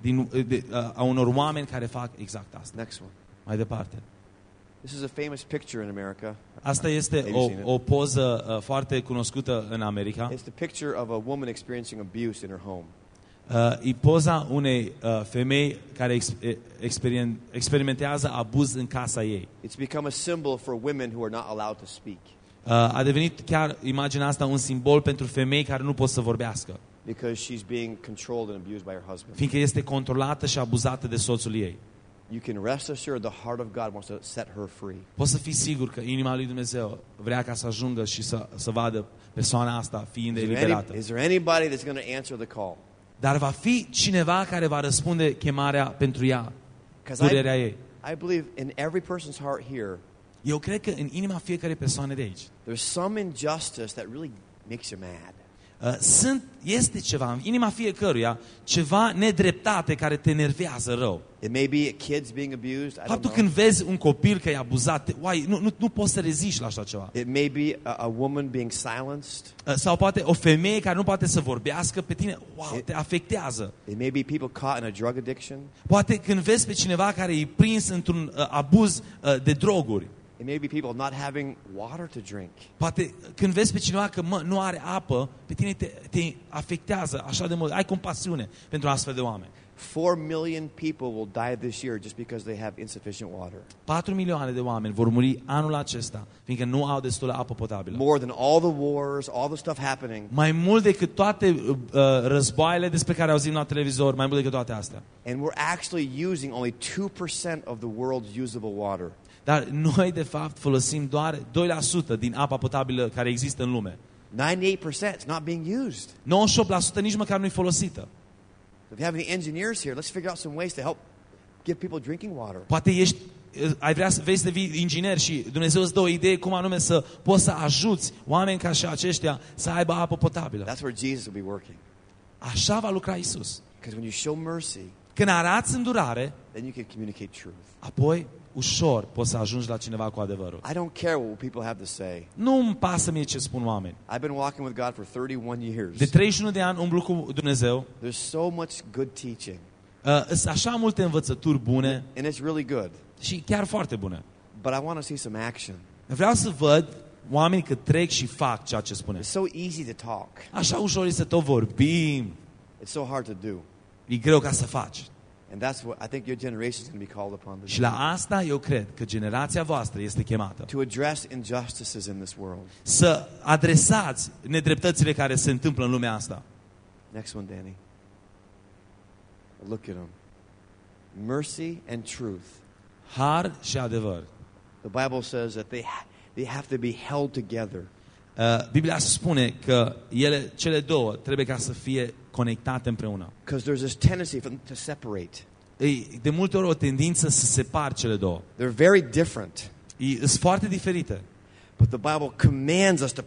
din, de, a unor oameni care fac exact asta. Next one. Mai departe. This is a famous picture in America. Asta este Have you o, seen it? o poză uh, foarte cunoscută în America. It's the picture of a woman experiencing abuse in her home. Uh, e poza unei uh, femei care ex, e- experien, experimentează abuz în casa ei. It's become a symbol for women who are not allowed to speak Uh, a devenit chiar imaginea asta un simbol pentru femei care nu pot să vorbească, because she's being controlled and abused by her husband. fiindcă este controlată și abuzată de soțul ei. You can rest assured the heart of God wants to set her free. Poți să fii sigur că inima lui Dumnezeu vrea ca să ajungă și să, să vadă persoana asta fiind Is there, eliberată. any, is there anybody that's going to answer the call? Dar va fi cineva care va răspunde chemarea pentru ea, Because I, durerea ei. I believe in every person's heart here, Eu cred că în inima fiecarei persoane de aici there's some injustice that really makes you mad. Uh, sunt, este ceva, în inima fiecăruia, ceva nedreptate care te nervează rău. It may be kids being abused. I don't Faptul know. când vezi un copil că e abuzat, te- uai, nu, nu, nu poți să reziști la așa ceva. It may be a, a woman being silenced. Uh, Sau poate o femeie care nu poate să vorbească pe tine, wow, E- te afectează. It may be people caught in a drug addiction. Poate când vezi pe cineva care e prins într-un uh, abuz uh, de droguri, It may be people not having water to drink. poate când vezi pe cineva că mă, nu are apă, pe tine te, te afectează așa de mult, ai compasiune pentru astfel de oameni. 4 million people will die this year just because they have insufficient water. 4 milioane de oameni vor muri anul acesta, fiindcă nu au destulă apă potabilă. More than all the wars, all the stuff happening. Mai mult decât toate uh, uh, războaiele despre care auzim la televizor, mai mult decât toate astea. And we're actually using only 2% of the world's usable water. Dar noi, de fapt, folosim doar 2% din apa potabilă care există în lume. 98% is not being used. 98% nici măcar nu e folosită. If you have any engineers here, let's figure out some ways to help give people drinking water. Poate ești, uh, ai vrea să vei să devii inginer și Dumnezeu îți dă o idee cum anume să poți să ajuți oameni ca și aceștia să aibă apă potabilă. That's where Jesus will be working. Așa va lucra Isus. Because when you show mercy, Când arăți îndurare, then you can communicate truth. apoi ușor poți să ajungi la cineva cu adevărul. I don't care what people have to say. Nu îmi pasă mie ce spun oameni. I've been walking with God for 31 years. De 31 de ani umblu cu Dumnezeu. There's so much good teaching, Uh, Sunt așa multe învățături bune and it's really good. și chiar foarte bune. But I want to see some action. Vreau să văd oameni că trec și fac ceea ce spune. It's so easy to talk. Așa ușor e să tot vorbim. It's so hard to do. E greu ca să faci. And that's what I think your generation is going to be called upon to Și do. la asta eu cred că generația voastră este chemată. To address injustices in this world. Să adresați nedreptățile care se întâmplă în lumea asta. Next one, Danny. Look at them. Mercy and truth. Har și adevăr. The Bible says that they, ha- they have to be held together. Uh, Biblia spune că ele, cele două trebuie ca să fie conectate împreună. Because there's this tendency for them to separate. E de multe ori o tendință să separ cele două. They're very different. E, sunt foarte diferite. But the Bible commands us to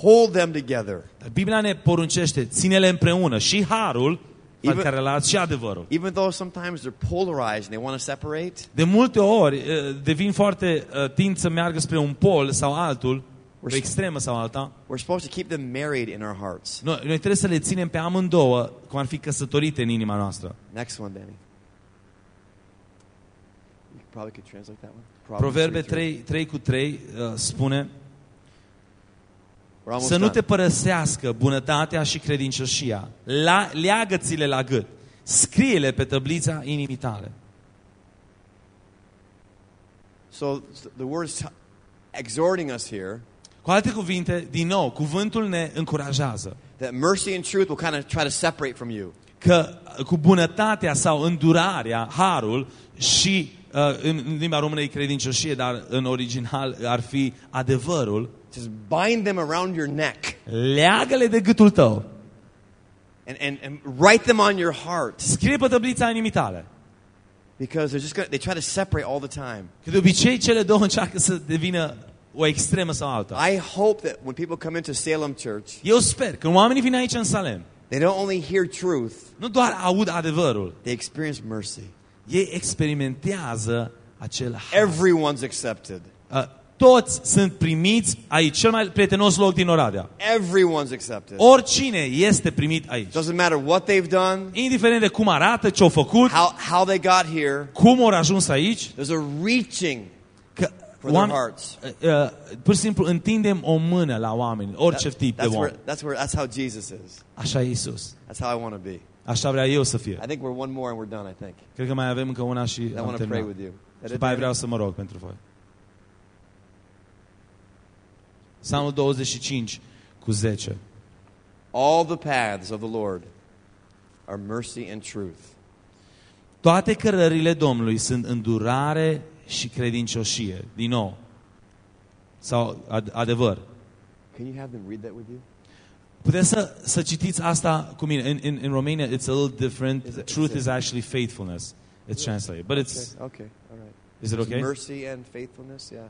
hold them together. Dar Biblia ne poruncește, ține-le împreună și harul pe Even- care l-ați și adevărul. Even though sometimes they're polarized and they want to separate, De multe ori uh, devin foarte, uh, tind să meargă spre un pol sau altul, o extremă sau alta. we're supposed to keep them married in our hearts. Noi, noi trebuie să le ținem pe amândouă, cum ar fi căsătorite în inima noastră. Next one, Danny. You probably could translate that one. Proverbe 3:3. 3, 3 cu 3 uh, spune We're almost Să nu te done. părăsească bunătatea și credincioșia. La, leagă-ți-le la gât. Scrie-le pe tăblița inimii tale. So the word is exhorting us here Cu alte cuvinte, din nou, cuvântul ne încurajează that mercy and truth will kind of try to separate from you. că cu bunătatea sau îndurarea, harul și uh, în limba română e credincioșie, dar în original ar fi adevărul, Just bind them around your neck leagă-le de gâtul tău. and, and, and write them on your heart Scrie pe tăblița inimii tale. because they're just gonna, they try to separate all the time. Că de obicei cele două încearcă să devină o extremă sau alta. I hope that when people come into Salem Church, Eu sper că oamenii vin aici în Salem, they don't only hear truth, nu doar aud adevărul, they experience mercy. ei experimentează acel har. Everyone's accepted. Uh, Toți sunt primiți aici, cel mai prietenos loc din Oradea. Everyone's accepted. Oricine este primit aici. Doesn't matter what they've done, Indiferent de cum arată, ce au făcut, how, how they got here, cum au ajuns aici, there's a reaching că for their oameni, hearts. uh, uh, pur și simplu întindem o mână la oameni, orice That- tip de that's, om. where, that's, where, that's how Jesus is. Așa e Isus. That's how I want to be. Așa vrea eu să fie. I think we're one more and we're done, I think. Cred că mai avem încă una și I am want to pray terminat. with you. Și după aia vreau să mă rog pentru voi. Psalmul 25 cu 10. All the paths of the Lord are mercy and truth. Toate cărările Domnului sunt îndurare și credincioșie. Din nou. Sau ad- adevăr. Can you have them read that with you? Puteți să, să citiți asta cu mine. In, in, in Romania it's a little different. Is it- Truth is it- is actually faithfulness. It's translated. But it's, Okay, okay, all right. is it okay? Mercy and faithfulness, yeah.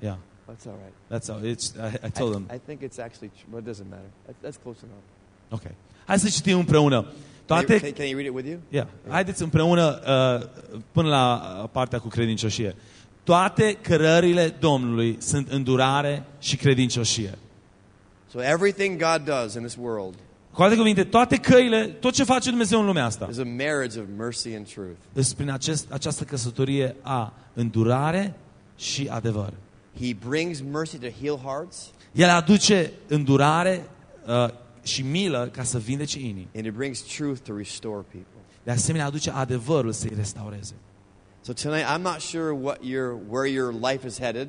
Yeah. That's all right. That's all. It's, I, I told them. I, I think it's actually, tr- but it doesn't matter. That, that's close enough. Ok. Hai să citim împreună. Can you, Toate can, can you read it with you? Yeah. Haideți împreună uh, până la uh, partea cu credincioșie. Toate cărările Domnului sunt îndurare și credincioșie. So everything God does in this world Cu alte cuvinte, toate căile, tot ce face Dumnezeu în lumea asta, is a marriage of mercy and truth. este prin acest, această căsătorie a îndurare și adevăr. He brings mercy to heal hearts, El aduce îndurare uh, și milă ca să vindece inii. and He brings truth to restore people. de asemenea aduce adevărul să-i restaureze. So tonight, I'm not sure what your, where your life is headed,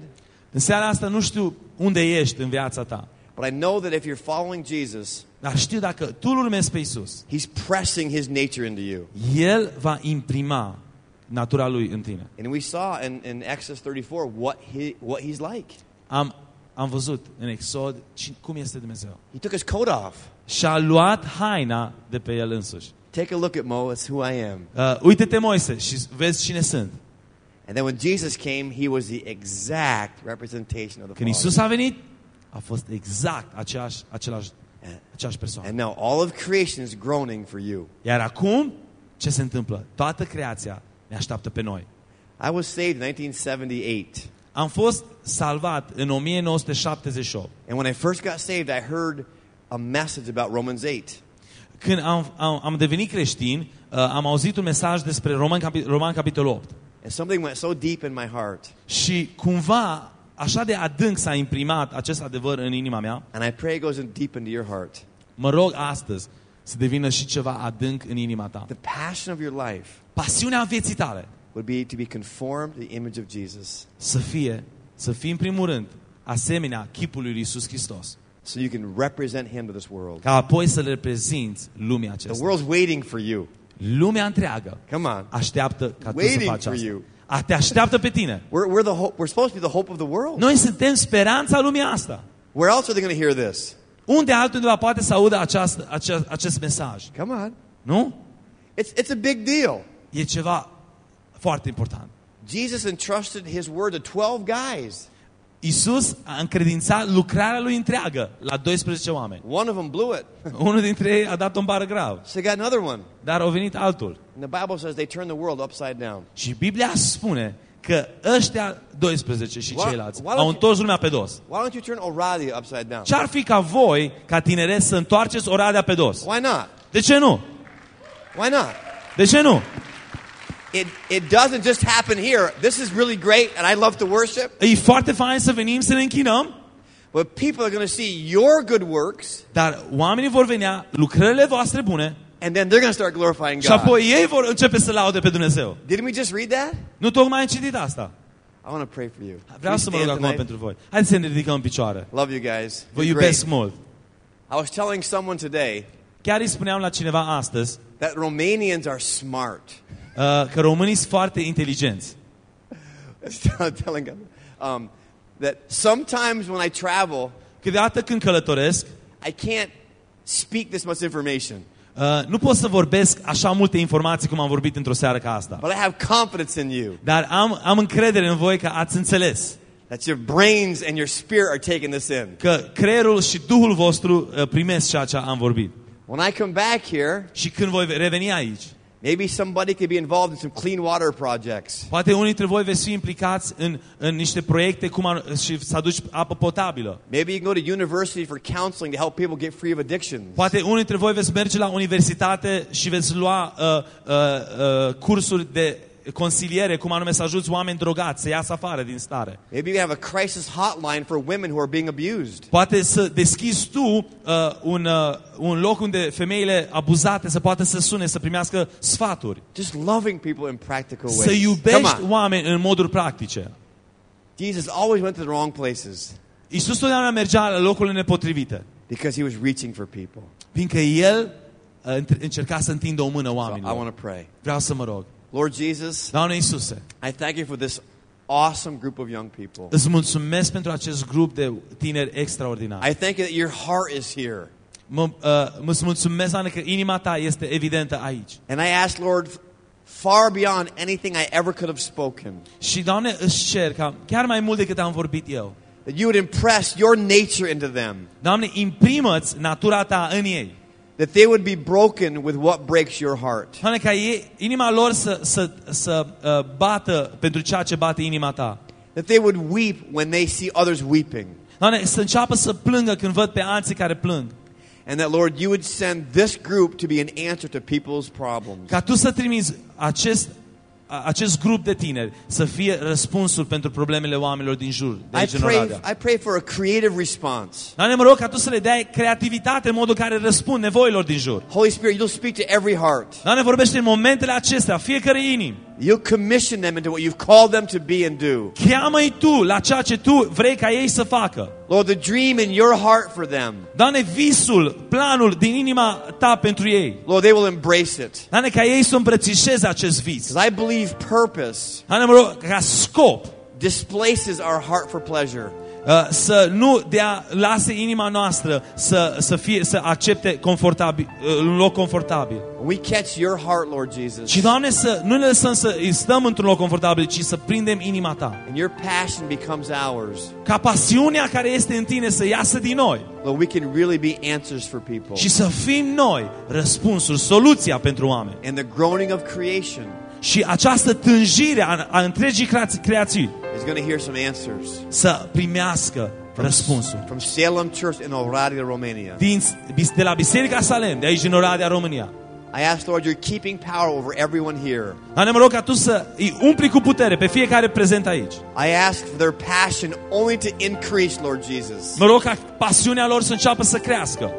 În seara asta nu știu unde ești în viața ta, but I know that if you're following Jesus, dar știu dacă tu îl urmezi pe Isus, He's pressing His nature into you. El va imprima natura Lui în tine. And we saw in, in Exodus 34 what, he, what He's like. Am, am văzut în Exod ci- cum este Dumnezeu. He took his coat off. Și-a luat haina de pe El însuși. Take a look at Mo, it's who I am. Uh, uite-te, Moise, și vezi cine sunt. And then when Jesus came, he was the exact representation of the Când Father. Isus a venit, a fost exact aceeași, același, aceeași persoană. And now all of creation is groaning for you. Iar acum, ce se întâmplă? Toată creația ne așteaptă pe noi. I was saved in 1978. Am fost salvat în 1978. And when I first got saved, I heard a message about Romans 8. Când am, am, am devenit creștin, uh, am auzit un mesaj despre Roman, capi, Roman capitolul 8. And something went so deep in my heart. Și cumva, așa de adânc s-a imprimat acest adevăr în inima mea, And I pray it goes in deep into your heart. mă rog astăzi să devină și ceva adânc în inima ta. The passion of your life Pasiunea vieții tale would be to be conformed to the image of Jesus. să fie, să fii în primul rând asemenea chipului lui Isus Hristos. So you can represent him to this world. Ca apoi să le reprezinți lumea The aceasta. world's waiting for you. Lumea întreagă Come on. așteaptă ca tu să Waiting faci for asta. you. A, te așteaptă pe tine. We're, we're, the hope, we're supposed to be the hope of the world. Noi suntem speranța lumii asta. Where else are they going to hear this? Unde altundeva poate să audă această, acest, acest mesaj? Come on. Nu? It's, it's a big deal. E ceva foarte important. Jesus entrusted his word to 12 guys. Isus a încredințat lucrarea lui întreagă la 12 oameni. One of them blew it. Unul dintre ei a dat o bară grav, So they got another one. dar a venit altul. And the Bible says they turned the world upside down. Și Biblia spune că ăștia 12 și Why- ceilalți why don't au you- întors lumea pe dos. Why don't you turn Oradea upside down? Ce-ar fi ca voi, ca tineret, să întoarceți Oradea pe dos? Why not? De ce nu? Why not? De ce nu? It, it doesn't just happen here. This is really great, and I love to worship. E foarte fain să venim să ne închinăm, But people are going to see your good works, dar oamenii vor venea, lucrările voastre bune, and then they're going to start glorifying și God. apoi ei vor începe să laude pe Dumnezeu. Didn't we just read that? Nu tocmai am citit asta. I want to pray for you. Vreau să mă rog acum pentru voi. Haideți să ne ridicăm în picioare. Love you guys. Vă iubesc mult. I was telling someone today Chiar îi spuneam la cineva astăzi that Romanians are smart. Uh, că românii sunt foarte inteligenți. telling them um, that sometimes when I travel, Câteodată când călătoresc, I can't speak this much information, uh, nu pot să vorbesc așa multe informații cum am vorbit într-o seară ca asta. but I have confidence in you Dar am, am încredere în voi că ați înțeles that your brains and your spirit are taking this in. că creierul și Duhul vostru uh, primesc ceea ce am vorbit. When I come back here, Și când voi reveni aici, maybe somebody could be involved in some clean water projects. poate unii dintre voi veți fi implicați în, în niște proiecte cum ar, și să aduci apă potabilă. Maybe you can go to university for counseling to help people get free of addictions. Poate unii dintre voi veți merge la universitate și veți lua uh, uh, uh, cursuri de consiliere, cum anume să ajuți oameni drogați să iasă afară din stare. Maybe you can have a crisis hotline for women who are being abused. Poate să deschizi tu uh, un, uh, un loc unde femeile abuzate să poată să sune, să primească sfaturi. Just loving people in practical Să ways. iubești Come on. oameni în moduri practice. Jesus always went to the wrong places Iisus totdeauna mergea la locurile nepotrivite, because he was reaching for people. fiindcă El uh, între- încerca să întindă o mână So I oamenilor. want to pray. Vreau să mă rog. Lord Jesus, Doamne Iisuse, I thank you for this awesome group of young people. îți mulțumesc pentru acest grup de tineri extraordinari. I thank you that your heart is here. Mă, uh, mă mulțumesc, Doamne, că inima ta este evidentă aici. And I ask, Lord, far beyond anything I ever could have spoken, Și, Doamne, îți cer ca chiar mai mult decât am vorbit eu, that you would impress your nature into them, Doamne, imprimă-ți natura ta în ei. That they would be broken with what breaks your heart. Doamne, ca ei, inima lor să, să, să uh, bată pentru ceea ce bate inima ta. That they would weep when they see others weeping. Doamne, să înceapă să plângă când văd pe alții care plâng. And that, Lord, you would send this group to be an answer to people's problems. Ca Tu să trimiți acest a- acest grup de tineri să fie răspunsul pentru problemele oamenilor din jur, de I aici în pray, Oradea. I pray for a creative response. Doamne, mă rog ca Tu să le dai creativitate în modul în care răspund nevoilor din jur. Holy Spirit, you'll speak to every heart. Doamne, vorbește în momentele acestea, fiecare inim. You'll commission them into what you've called them to be and do. Cheamă-i Tu la ceea ce Tu vrei ca ei să facă. Lord, the dream in your heart for them. Doamne, visul, planul din inima Ta pentru ei. Lord, they will embrace it. Doamne, ca ei să îmbrățișeze acest vis. I believe purpose Doamne, mă rog, ca scop displaces our heart for pleasure. Uh, să nu dea, lase inima noastră să, să, fie, să accepte confortabil, uh, un loc confortabil. When we catch your heart, Lord Jesus, Și, Doamne, să nu ne lăsăm să îi stăm într-un loc confortabil, ci să prindem inima Ta. and your passion becomes ours, Ca pasiunea care este în tine să iasă din noi Lord, we can really be answers for people. și să fim noi răspunsul, soluția pentru oameni. And the groaning of creation Și această tânjire a, a întregii creați- creații is going to hear some answers să primească răspunsul. from Salem Church in Oradea, Romania. Din, de la Biserica Salem, de aici din Oradea, România. I ask, Lord, you're keeping power over everyone here. Doamne, mă rog ca Tu să îi umpli cu putere pe fiecare prezent aici. I ask for their passion only to increase, Lord Jesus. Mă rog ca pasiunea lor să înceapă să crească.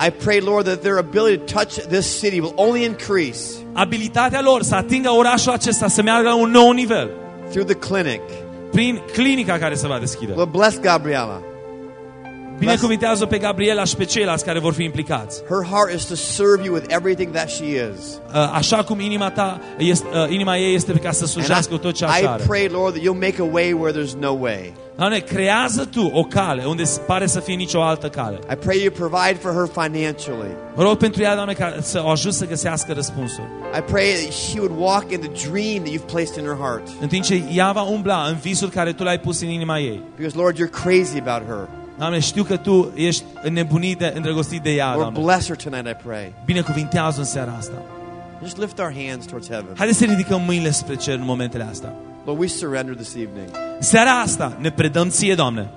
I pray, Lord, that their ability to touch this city will only increase Abilitatea lor să atingă orașul acesta, să meargă la un nou nivel. through the clinic. Prin clinica care se va deschide. Lord, bless Gabriela. Binecuvintează pe Gabriela și pe ceilalți care vor fi implicați. Her heart is to serve you with everything that she is. Uh, Așa cum inima ta este, uh, inima ei este pe ca să And slujească cu tot ce I, așa I are. pray, Lord, that you'll make a way where there's no way. Doamne, creează Tu o cale unde pare să fie nicio altă cale. I pray you provide for her financially. Mă rog pentru ea, Doamne, ca să o ajut să găsească răspunsul. I pray that she would walk in the dream that you've placed in her heart. În timp ce ea va umbla în visul care Tu l-ai pus în inima ei. Because, Lord, you're crazy about her. Doamne, știu că Tu ești înnebunit de îndrăgostit de ea, Lord, Doamne. bless her tonight, I pray. Binecuvintează în seara asta. Just lift our hands towards heaven. Haideți să ridicăm mâinile spre cer în momentele astea. Lord, we surrender this evening. Seara asta ne predăm Ție, Doamne.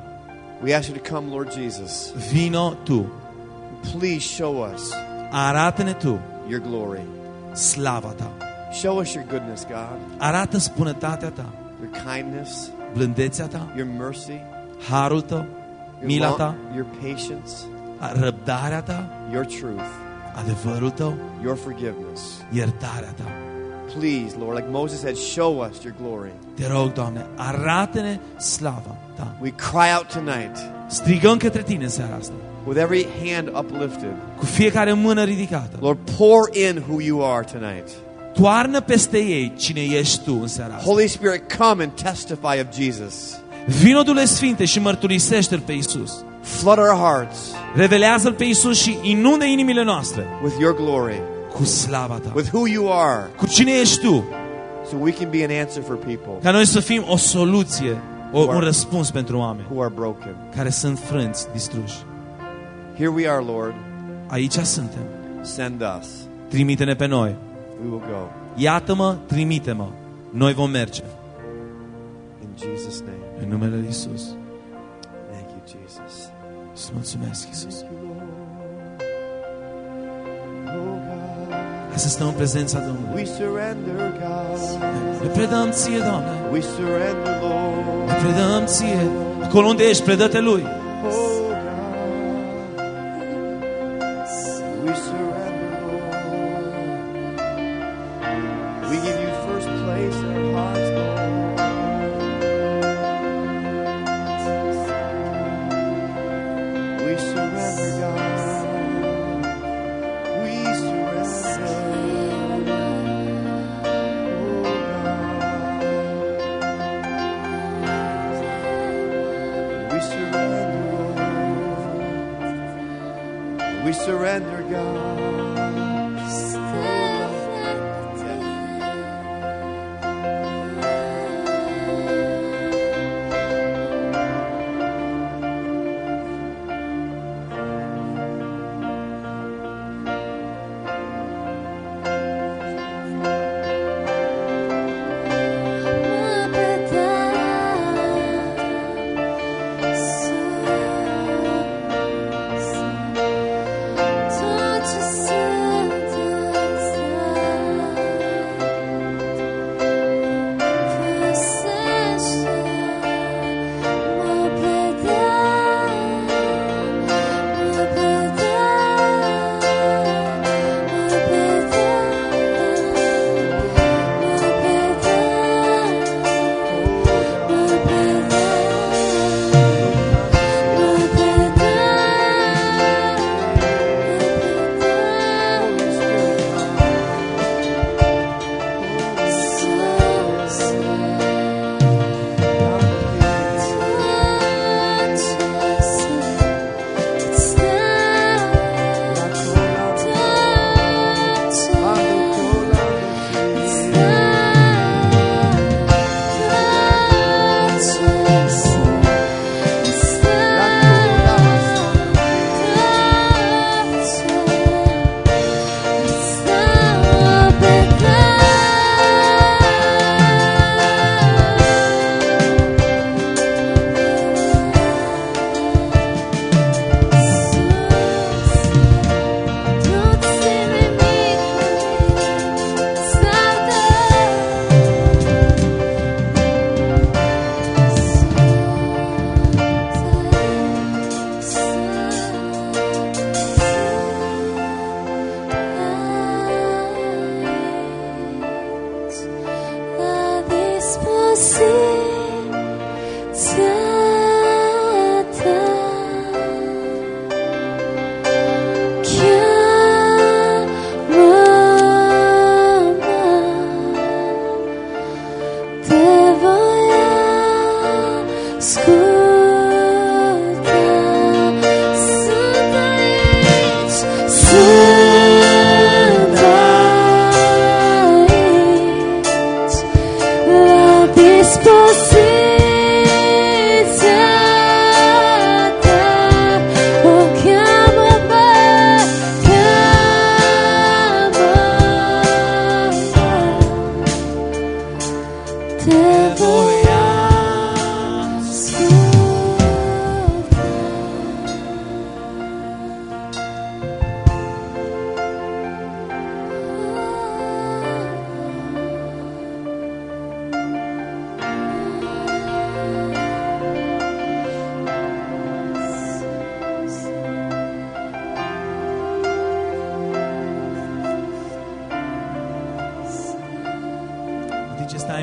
We ask you to come, Lord Jesus. Vino Tu. Please show us Arată-ne Tu your glory. slava Ta. Show us your goodness, God, Arată spunătatea Ta, your kindness, blândețea Ta, your mercy, harul Tău, your, mila Ta, your patience, răbdarea Ta, your truth, adevărul Tău, your forgiveness. iertarea Ta. Please, Lord, like Moses said, show us your glory. Te rog, Doamne, arată-ne slava Ta. We cry out tonight Strigăm către Tine în seara asta, with every hand uplifted. cu fiecare mână ridicată. Lord, pour in who you are tonight. Toarnă peste ei cine ești Tu în seara asta. Holy Spirit, come and testify of Jesus. Vino, Duhul Sfinte, și mărturisește-L pe Isus. Flood our hearts Revelează-L pe Isus și inunde inimile noastre with your glory, cu slava Ta. with who you are, Cu cine ești Tu? so we can be an answer for people Ca noi să fim o soluție, o, un răspuns pentru oameni who are broken. care sunt frânți, distruși. Here we are, Lord. Aici suntem. Send us. Trimite-ne pe noi. We will go. Iată-mă, trimite-mă. Noi vom merge. Numele Lui Isus. Thank you, Jesus. Îți mulțumesc, Isus. Oh, God. Hai să stăm în prezența Domnului. We surrender, God. Ne predăm Ție, Doamne. We surrender, Lord. Ne predăm Ție. Acolo unde ești, predă-te Lui.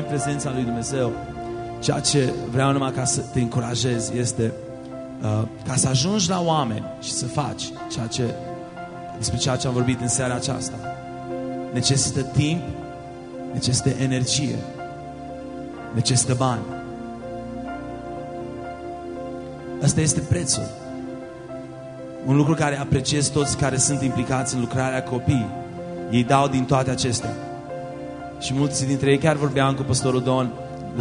Prezența lui Dumnezeu, ceea ce vreau numai ca să te încurajez este uh, ca să ajungi la oameni și să faci ceea ce, despre ceea ce am vorbit în seara aceasta. Necesită timp, necesită energie, necesită bani. Asta este prețul. Un lucru care apreciez toți care sunt implicați în lucrarea copiii. Ei dau din toate acestea. Și mulți dintre ei chiar vorbeam cu pastorul Don,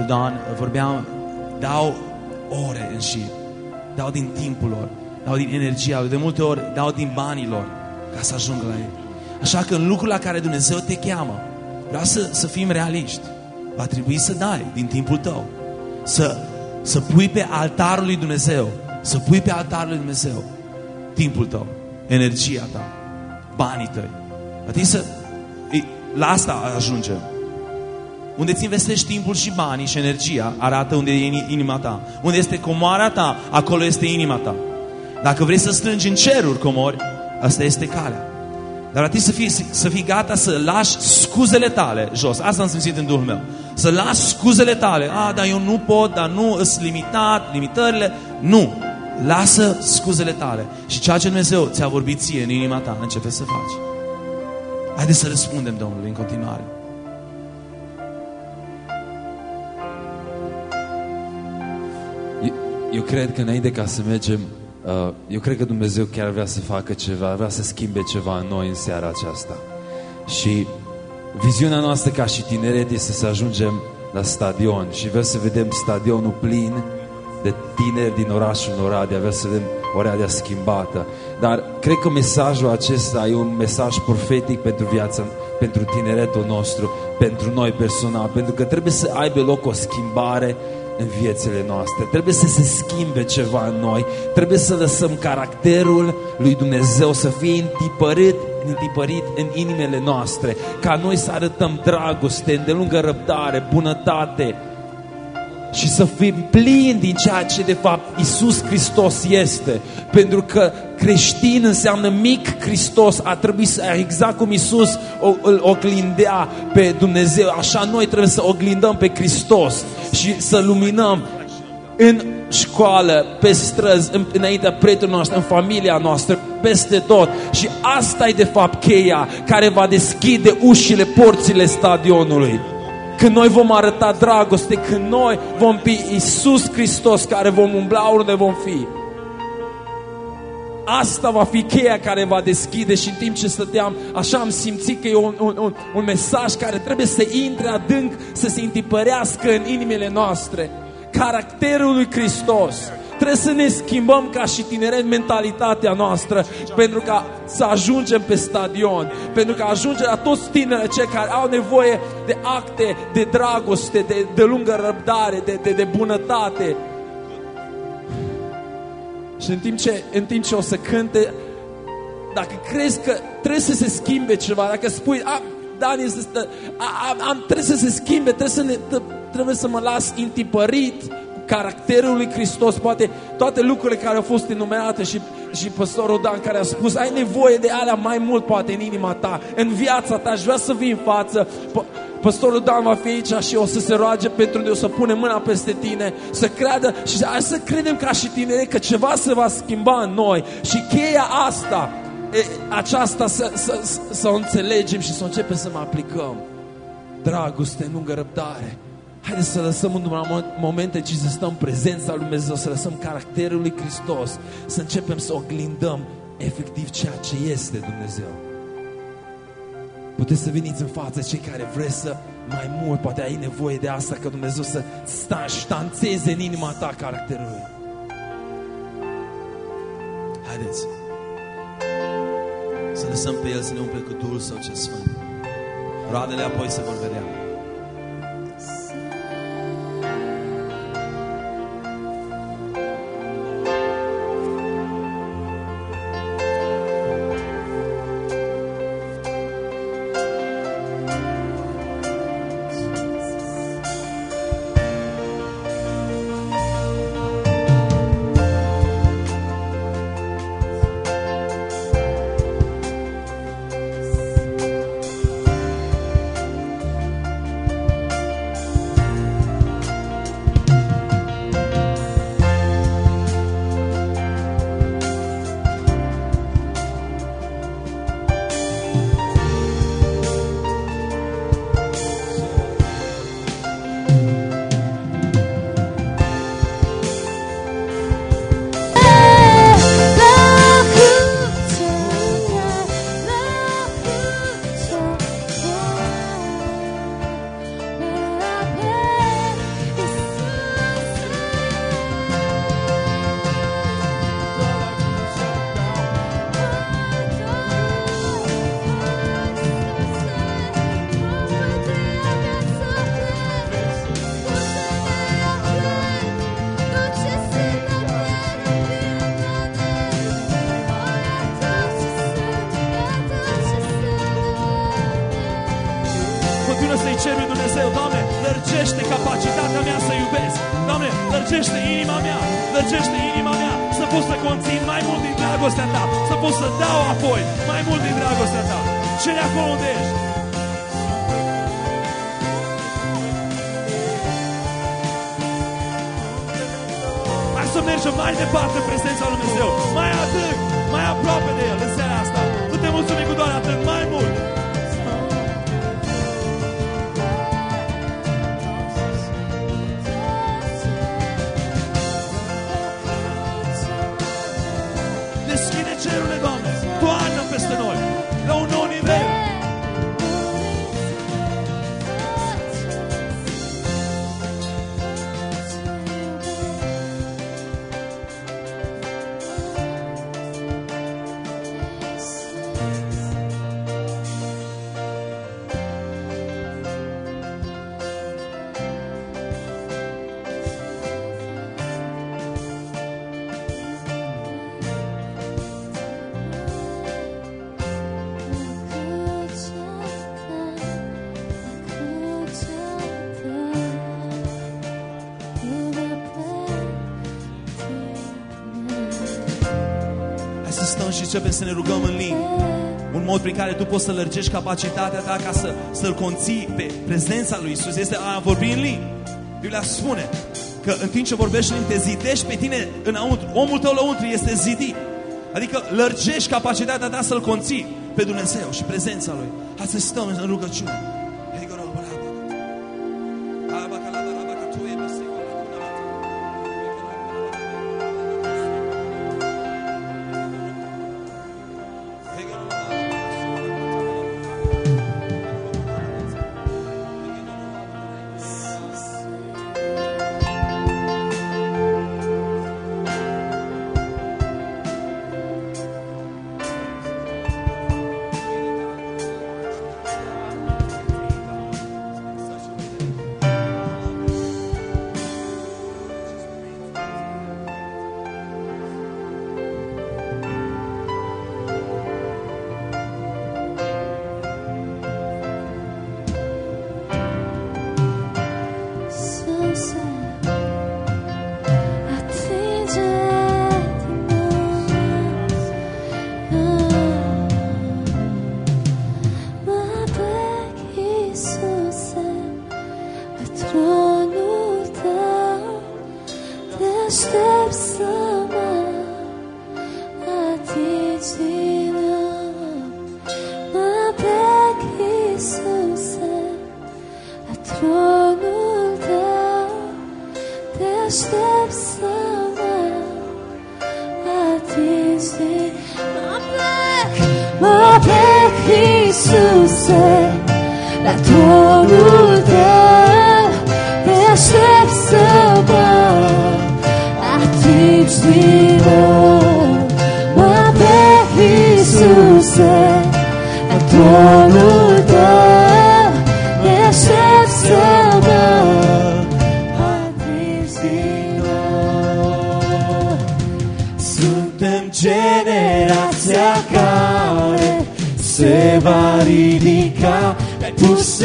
Don vorbeam, dau ore în șir, dau din timpul lor, dau din energia lor, de multe ori dau din banii lor ca să ajungă la ei. Așa că în lucrul la care Dumnezeu te cheamă, vreau să, să fim realiști. Va trebui să dai din timpul tău. Să, să pui pe altarul lui Dumnezeu, să pui pe altarul lui Dumnezeu timpul tău, energia ta, banii tăi. Va să, la asta ajungem. Unde îți investești timpul și banii și energia, arată unde e inima ta. Unde este comoara ta, acolo este inima ta. Dacă vrei să strângi în ceruri comori, asta este calea. Dar ar să fii, să fii gata să lași scuzele tale jos. Asta am simțit în Duhul meu. Să lași scuzele tale. A, dar eu nu pot, dar nu, sunt limitat, limitările. Nu. Lasă scuzele tale. Și ceea ce Dumnezeu ți-a vorbit ție în inima ta, începe să faci. Haideți să răspundem Domnului în continuare. Eu, eu cred că înainte ca să mergem, uh, eu cred că Dumnezeu chiar vrea să facă ceva, vrea să schimbe ceva în noi în seara aceasta. Și viziunea noastră ca și tineret este să ajungem la stadion și vreau să vedem stadionul plin de tineri din orașul Oradea, vreau să vedem Oradea schimbată. Dar cred că mesajul acesta e un mesaj profetic pentru viața, pentru tineretul nostru, pentru noi personal, pentru că trebuie să aibă loc o schimbare în viețile noastre. Trebuie să se schimbe ceva în noi. Trebuie să lăsăm caracterul lui Dumnezeu să fie întipărit, întipărit în inimile noastre. Ca noi să arătăm dragoste, îndelungă răbdare, bunătate, și să fim plini din ceea ce de fapt Isus Hristos este. Pentru că creștin înseamnă mic Hristos. A trebuit să, exact cum Isus îl oglindea pe Dumnezeu, așa noi trebuie să oglindăm pe Hristos și să luminăm în școală, pe străzi, în, înaintea prietenilor noastre, în familia noastră, peste tot. Și asta e de fapt cheia care va deschide ușile, porțile stadionului. Când noi vom arăta dragoste, când noi vom fi Isus Hristos care vom umbla unde vom fi. Asta va fi cheia care va deschide și în timp ce stăteam, așa am simțit că e un, un, un, un mesaj care trebuie să intre adânc, să se întipărească în inimile noastre. Caracterul lui Hristos. Trebuie să ne schimbăm ca și tineret mentalitatea noastră pentru ca să ajungem pe stadion, pentru că ajunge la toți tinerii cei care au nevoie de acte de dragoste, de, de lungă răbdare, de, de, de bunătate. Și în timp, ce, în timp ce o să cânte, dacă crezi că trebuie să se schimbe ceva, dacă spui, a, Dani, am, trebuie să se schimbe, trebuie să, ne, trebuie să mă las intipărit caracterul lui Hristos, poate toate lucrurile care au fost enumerate și, și păstorul Dan care a spus, ai nevoie de alea mai mult poate în inima ta, în viața ta, aș vrea să vii în față. Păstorul Dan va fi aici și o să se roage pentru noi, o să pune mâna peste tine, să creadă și hai să credem ca și tine că ceva se va schimba în noi. Și cheia asta, e, aceasta să, să, să, să o înțelegem și să începem să mă aplicăm. Dragoste, lungă răbdare. Haideți să lăsăm în momente ce să stăm prezența lui Dumnezeu, să lăsăm caracterul lui Hristos, să începem să oglindăm efectiv ceea ce este Dumnezeu. Puteți să veniți în față cei care vreți să mai mult, poate ai nevoie de asta, că Dumnezeu să sta, ștanțeze în inima ta caracterul lui. Haideți să lăsăm pe El să ne umple cu Duhul Său ce Sfânt. Roadele apoi se vor vedea. Dragostea Ta, să pot să dau apoi mai mult din dragostea Ta. Cere acolo unde ești. Hai să mergem mai departe în prezența lui Dumnezeu, mai adânc, mai aproape Hai să stăm și începem să ne rugăm în limbi. Un mod prin care tu poți să lărgești capacitatea ta ca să, să-L conții pe prezența lui Isus este a vorbi în limbi. Biblia spune că în timp ce vorbești în limbi, te zidești pe tine înăuntru. Omul tău lăuntru este zidit. Adică lărgești capacitatea ta să-L conții pe Dumnezeu și prezența Lui. Hai să stăm în rugăciune.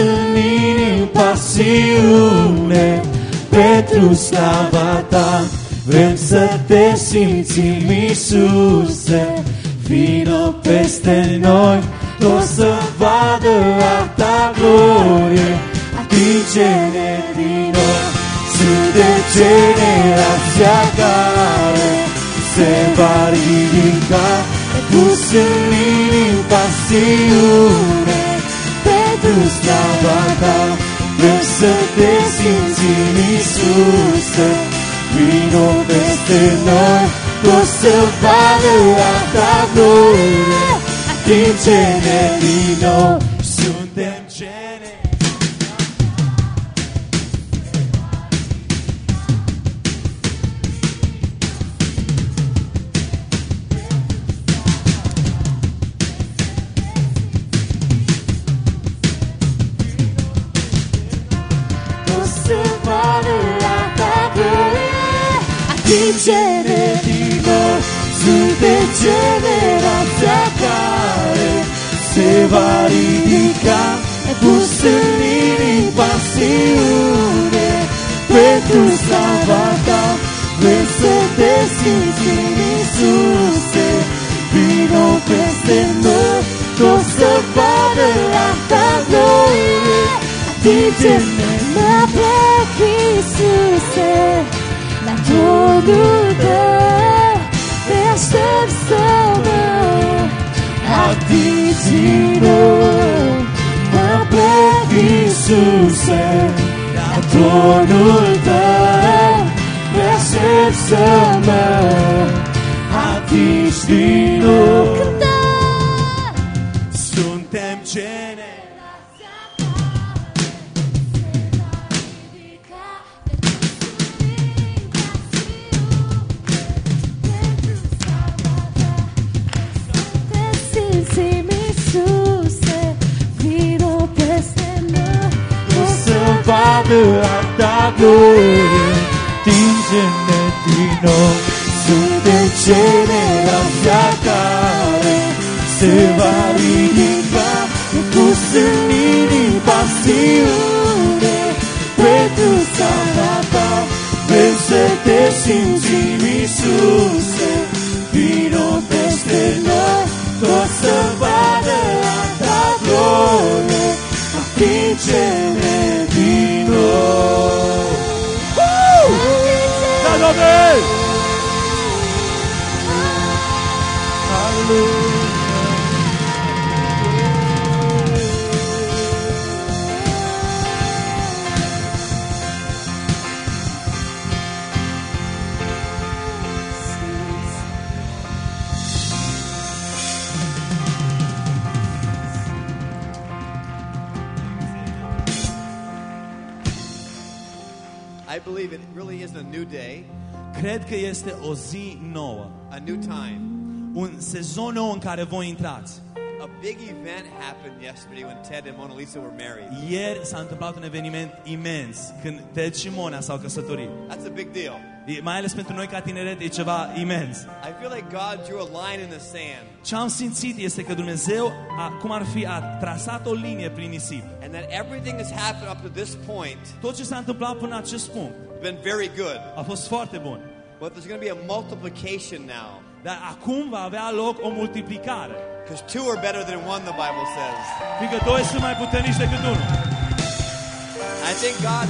În inim pasiune pentru slava ta. Vrem să te simțim, Iisuse. Vino peste noi, toți să vadă a ta glorie. Atinge-ne din nou Suntem generația care se va ridica Pus în inim pasiune Pentru slava ta Vrem să te simțim, Iisuse. Vino peste noi Toți să vadă a ta glorie. Atinge-ne din nou Suntem Atinge-ne din nou Suntem generația care se va ridica Pus în inim pasiune Pentru slava ta Vrem să te simțim, Iisuse Vino peste noi Toți să vadă a ta tronul Tău. Te aștept să mă atingi din nou. Mă plec, Iisuse, la tronul să vadă a ta glorie, atinge-ne din nou. Suntem generația care se va ridica, pus în inim pasiune, pentru slava ta. Vrem să te simțim, este o zi nouă, a new time. un sezon nou în care voi intrați. A big event happened yesterday when Ted and Mona Lisa were married. Ieri s-a întâmplat un eveniment imens când Ted și Mona s-au căsătorit. That's a big deal. E, mai ales pentru noi ca tineret e ceva imens. I feel like God drew a line in the sand Ce am simțit este că Dumnezeu, a, cum ar fi, a trasat o linie prin nisip. and that everything that's happened up to this point Tot ce s-a întâmplat până acest punct has been very good. a fost foarte bun. But there's going to be a multiplication now. Dar acum va avea loc o multiplicare. Because two are better than one, the Bible says. Fiindcă doi sunt mai puternici decât unul. I think God,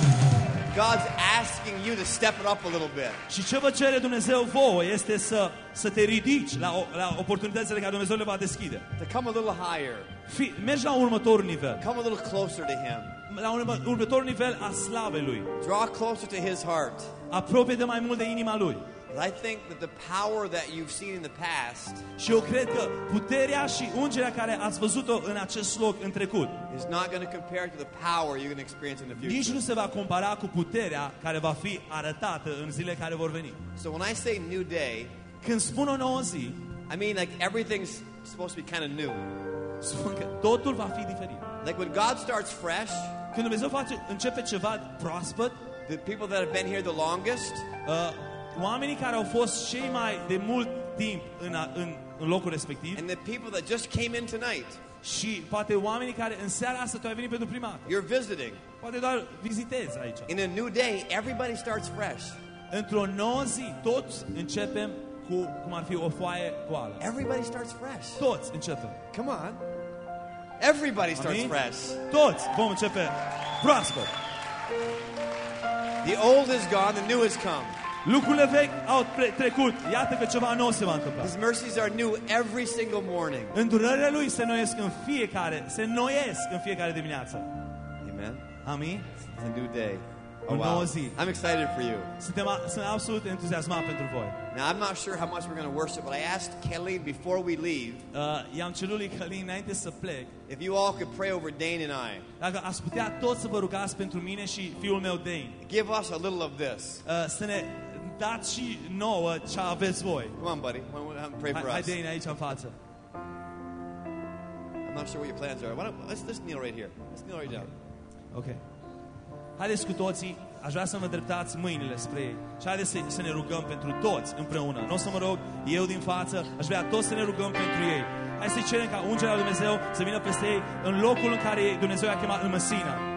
God's asking you you to step it up a little bit. Și ce vă cere Dumnezeu vouă este să, să te ridici la, o- la oportunitățile care Dumnezeu le va deschide. To come a little higher. Fi, mergi la următorul nivel. Come a little closer to Him. La un urmă- următorul nivel a slavei Lui. Draw closer to His heart. Apropie de mai mult de inima Lui. But I think that the power that you've seen in the past Și eu cred că puterea și ungerea care ați văzut-o în acest loc în trecut is not going to compare to the power you're going to experience in the nici future. nu se va compara cu puterea care va fi arătată în zilele care vor veni. So when I say new day, Când spun o nouă zi, I mean like everything's supposed to be kind of new. spun că totul va fi diferit. Like when God starts fresh, Când Dumnezeu face, începe ceva proaspăt, the people that have been here the longest, uh, oamenii care au fost cei mai de mult timp în, a, în, în locul respectiv and the people that just came in tonight, și poate oamenii care în seara asta tu ai venit pentru prima dată, you're visiting. poate doar vizitezi aici. In a new day, everybody starts fresh. Într-o nouă zi, toți începem cu cum ar fi o foaie goală. Everybody starts fresh. Toți începem. Come on. Everybody starts Amin? fresh. Toți vom începe proaspăt. The old is gone, the new has come. Lucrurile vechi au pre- trecut. Iată că ceva nou se va întâmpla. His mercies are new every single morning. Îndurările lui se noiesc în fiecare, se noiesc în fiecare dimineață. Amen. Amin? It's a new day. Oh, wow. I'm excited for you. Suntem, a- sunt absolut entuziasmat pentru voi. Now, I'm not sure how much we're going to worship, but I asked Kelly before we leave Uh, i-am cerut lui Călin înainte să plec if you all could pray over Dane and I. dacă ați putea toți să vă rugați pentru mine și fiul meu Dane. Give us a little of this. Uh, să ne dați și nouă ce aveți voi. Come on, buddy. Why don't we pray for hai us? Dane aici în față. I'm not sure what your plans are. Why don't, let's, kneel right here. Let's kneel right down. Ok. Haideți cu toții, aș vrea să vă îndreptați mâinile spre ei și haideți să, să ne rugăm pentru toți împreună. Nu o să mă rog eu din față, aș vrea toți să ne rugăm pentru ei. Hai să-i cerem ca ungerea lui Dumnezeu să vină peste ei în locul în care Dumnezeu i-a chemat în Măsina.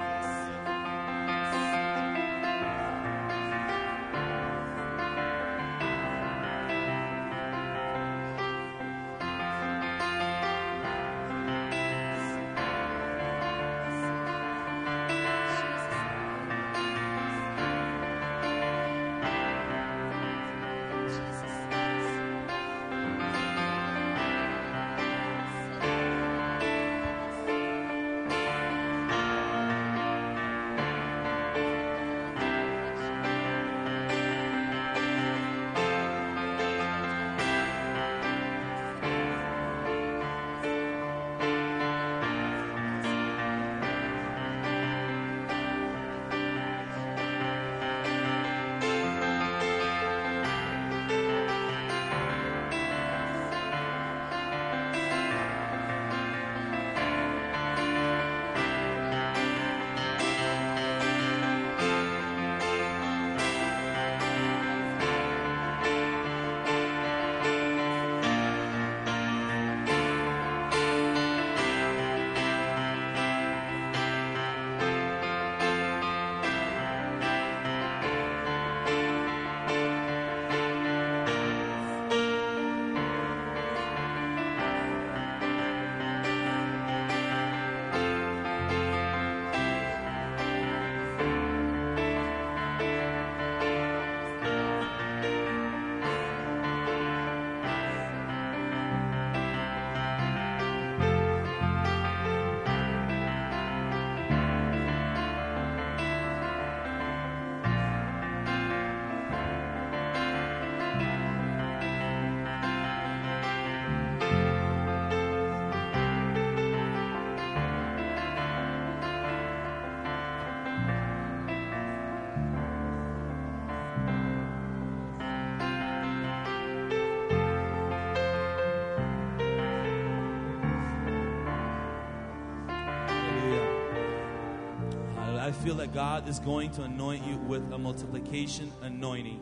Feel that God is going to anoint you with a multiplication anointing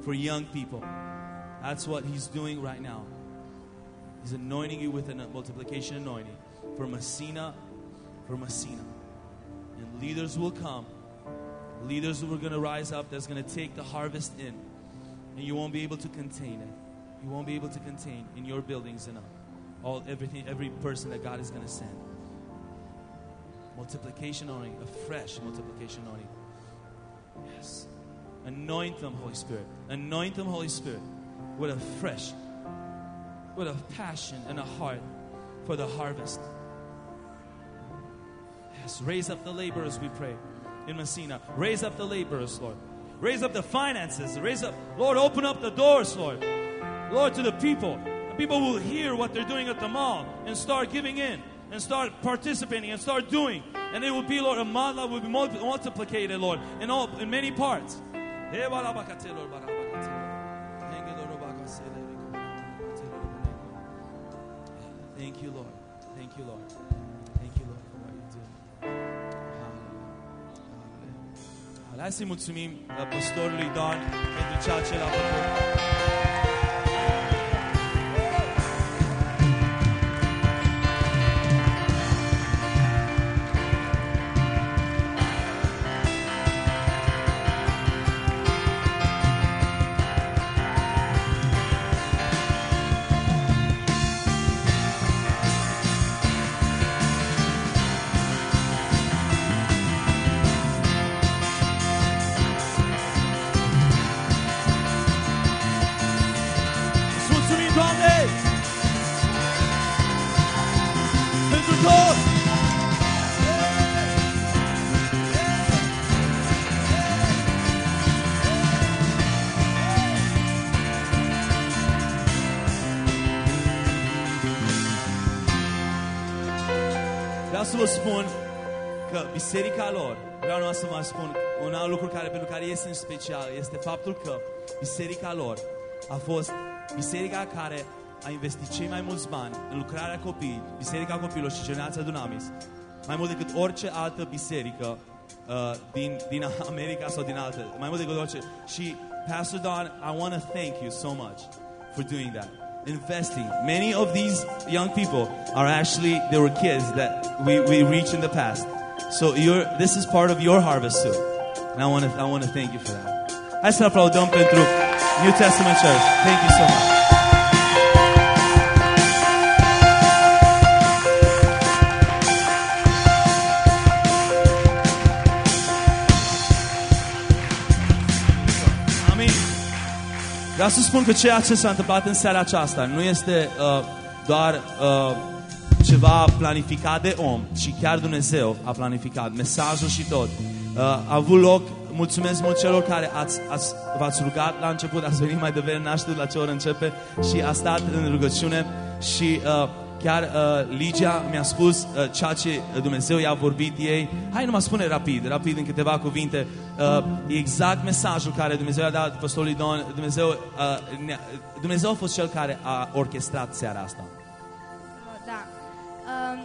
for young people. That's what He's doing right now. He's anointing you with a multiplication anointing for Messina, for Messina. And leaders will come. Leaders who are going to rise up that's going to take the harvest in. And you won't be able to contain it. You won't be able to contain in your buildings and all everything, every person that God is going to send multiplication anointing, a fresh multiplication anointing. Yes. Anoint them, Holy Spirit. Anoint them, Holy Spirit, with a fresh, with a passion and a heart for the harvest. Yes, raise up the laborers, we pray, in Messina. Raise up the laborers, Lord. Raise up the finances. Raise up, Lord, open up the doors, Lord. Lord, to the people. The people will hear what they're doing at the mall and start giving in and start participating and start doing. And it will be, Lord, a model that will be multi- multiplicated, Lord, in all in many parts. Thank you, Lord. Thank you, Lord. Thank you, Lord, for what you do. Hallelujah. Hai să-i mulțumim uh, pastorului Don pentru ceea ce l-a făcut. Să vă spun că biserica lor, vreau numai să vă spun un alt lucru care, pentru care este în special, este faptul că biserica lor a fost biserica care a investit cei mai mulți bani în lucrarea copiii, biserica copiilor și generația Dunamis, mai mult decât orice altă biserică uh, din, din America sau din alte, mai mult decât orice. Și Pastor Don, I want to thank you so much for doing that. Investing. Many of these young people are actually, they were kids that we, we reached in the past. So you're, this is part of your harvest too. And I want to I want to thank you for that. Hai să aplaudăm pentru New Testament Church. Thank you so much. Vreau să spun că ceea ce s-a întâmplat în seara aceasta nu este uh, doar uh, ceva planificat de om, ci chiar Dumnezeu a planificat mesajul și tot. Uh, a avut loc, mulțumesc mult celor care ați, ați, v-ați rugat la început, ați venit mai devreme, n-a știut la ce oră începe și a stat în rugăciune și uh, chiar uh, Ligia mi-a spus uh, ceea ce Dumnezeu i-a vorbit ei. Hai numai spune rapid, rapid în câteva cuvinte. Uh, e exact mesajul care Dumnezeu i-a dat păstorului Don. Dumnezeu, uh, ne-a- Dumnezeu a fost cel care a orchestrat seara asta. Da. Um,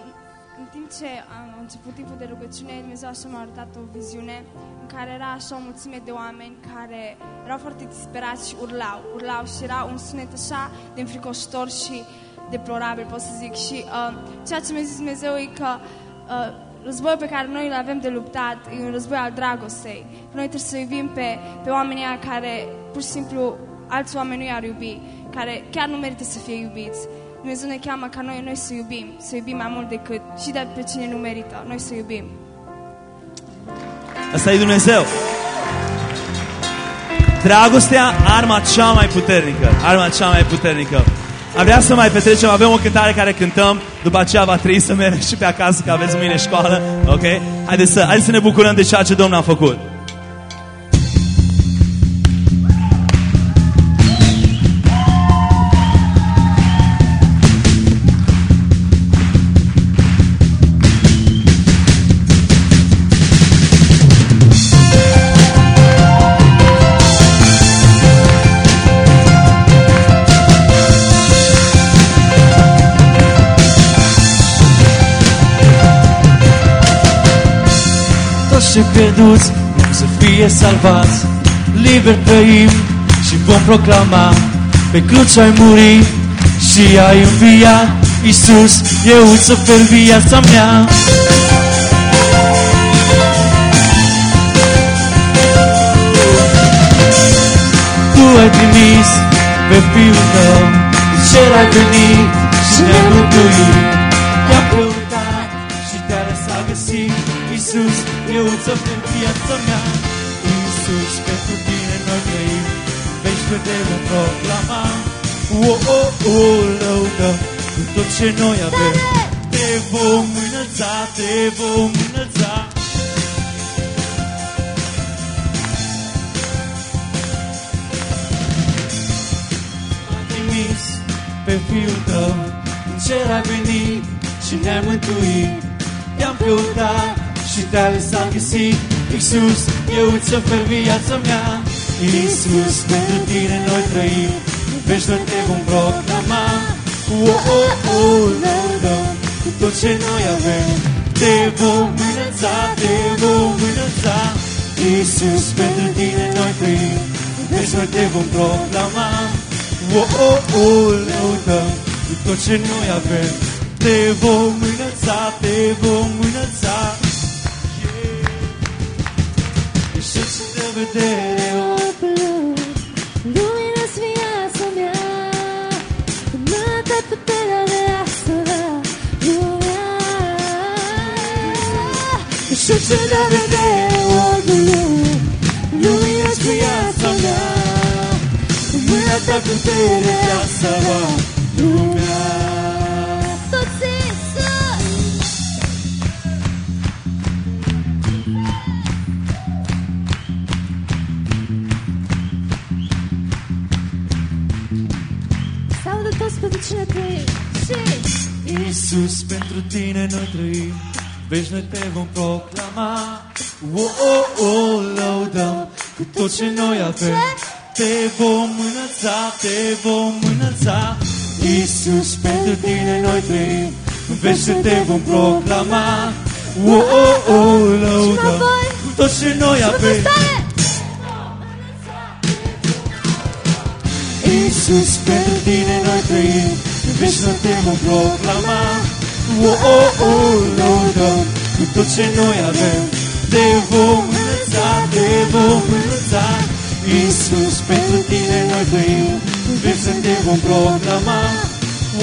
în timp ce am început timpul de rugăciune, Dumnezeu așa m-a arătat o viziune în care era așa o mulțime de oameni care erau foarte disperați și urlau, urlau și era un sunet așa de înfricoșător și deplorabil, pot să zic. Și uh, ceea ce mi-a zis Dumnezeu e că uh, războiul pe care noi îl avem de luptat e un război al dragostei. Noi trebuie să iubim pe, pe oamenii aia care pur și simplu alți oameni nu i-ar iubi, care chiar nu merită să fie iubiți. Dumnezeu ne cheamă ca noi, noi să iubim, să iubim mai mult decât și de pe cine nu merită, noi să iubim. Asta e Dumnezeu. Dragostea, arma cea mai puternică. Arma cea mai puternică. Am vrea să mai petrecem, avem o cântare care cântăm, după aceea va trebui să mergem și pe acasă, că aveți mâine școală, ok? Haideți să, haideți să ne bucurăm de ceea ce Domnul a făcut. Pierduți vom să fie salvați. Liber trăim și vom proclama Pe cruce ai murit și ai înviat. Iisus, eu îți ofer viața mea. Tu ai trimis pe Fiul Tău Din cer ai venit și ne-ai mântuit Oh, oh, oh, lăudăm cu tot ce noi avem. Te vom înălța, te vom înălța. Ai trimis pe Fiul Tău, în cer ai venit și ne-ai mântuit. Te-am căutat și te-a lăsat găsit. Iisus, eu îți ofer viața mea. Iisus, pentru tine noi trăim, veci noi te vom proclama. Oh, oh, oh, lăudăm cu tot ce noi avem. Te vom înălța, te vom înălța. Iisus, pentru tine noi trăim, veci noi te vom proclama. Oh, oh, oh, lăudăm cu tot ce noi avem. Te vom înălța, te vom înălța. Yeah. Ieșiți de vedere, oh, Lumină-ți viața ieșiți de vedere, oh, Lumină-ți viața mea. Mâna ta putere de a salva lumea. Toți Iisus Saudă toți pentru cine trăim Și Iisus, pentru tine noi trăim, veci noi te vom proclama. Oh, oh, oh, lăudăm cu tot ce noi avem. Te vom înălța, te vom înălța. Iisus, pentru tine noi trăim, veci noi te vom proclama. Oh, oh, oh, lăudăm cu tot ce noi avem. Stare! Iisus, pentru tine noi trăim, veci noi te vom proclama. Oh, oh, oh, lăudăm cu tot ce noi avem. Te vom înălța, te vom înălța. Iisus, pentru tine noi trăim, veci să te vom proclama.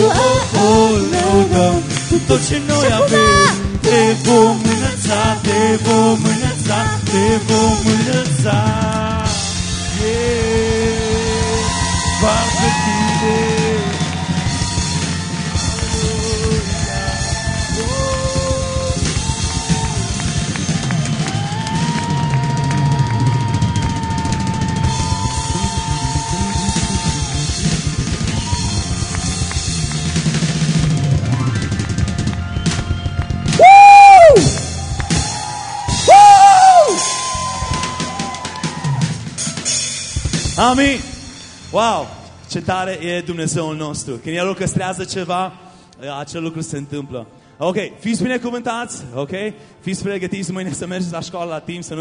Oh, oh, oh, lăudăm cu tot ce noi avem. Te vom înălța, te vom înălța, te vom înălța. Amin. Wow! Ce tare e Dumnezeul nostru. Când El orchestrează ceva, acel lucru se întâmplă. Ok, fiți binecuvântați, ok? Fiți pregătiți mâine să mergeți la școală la timp, să nu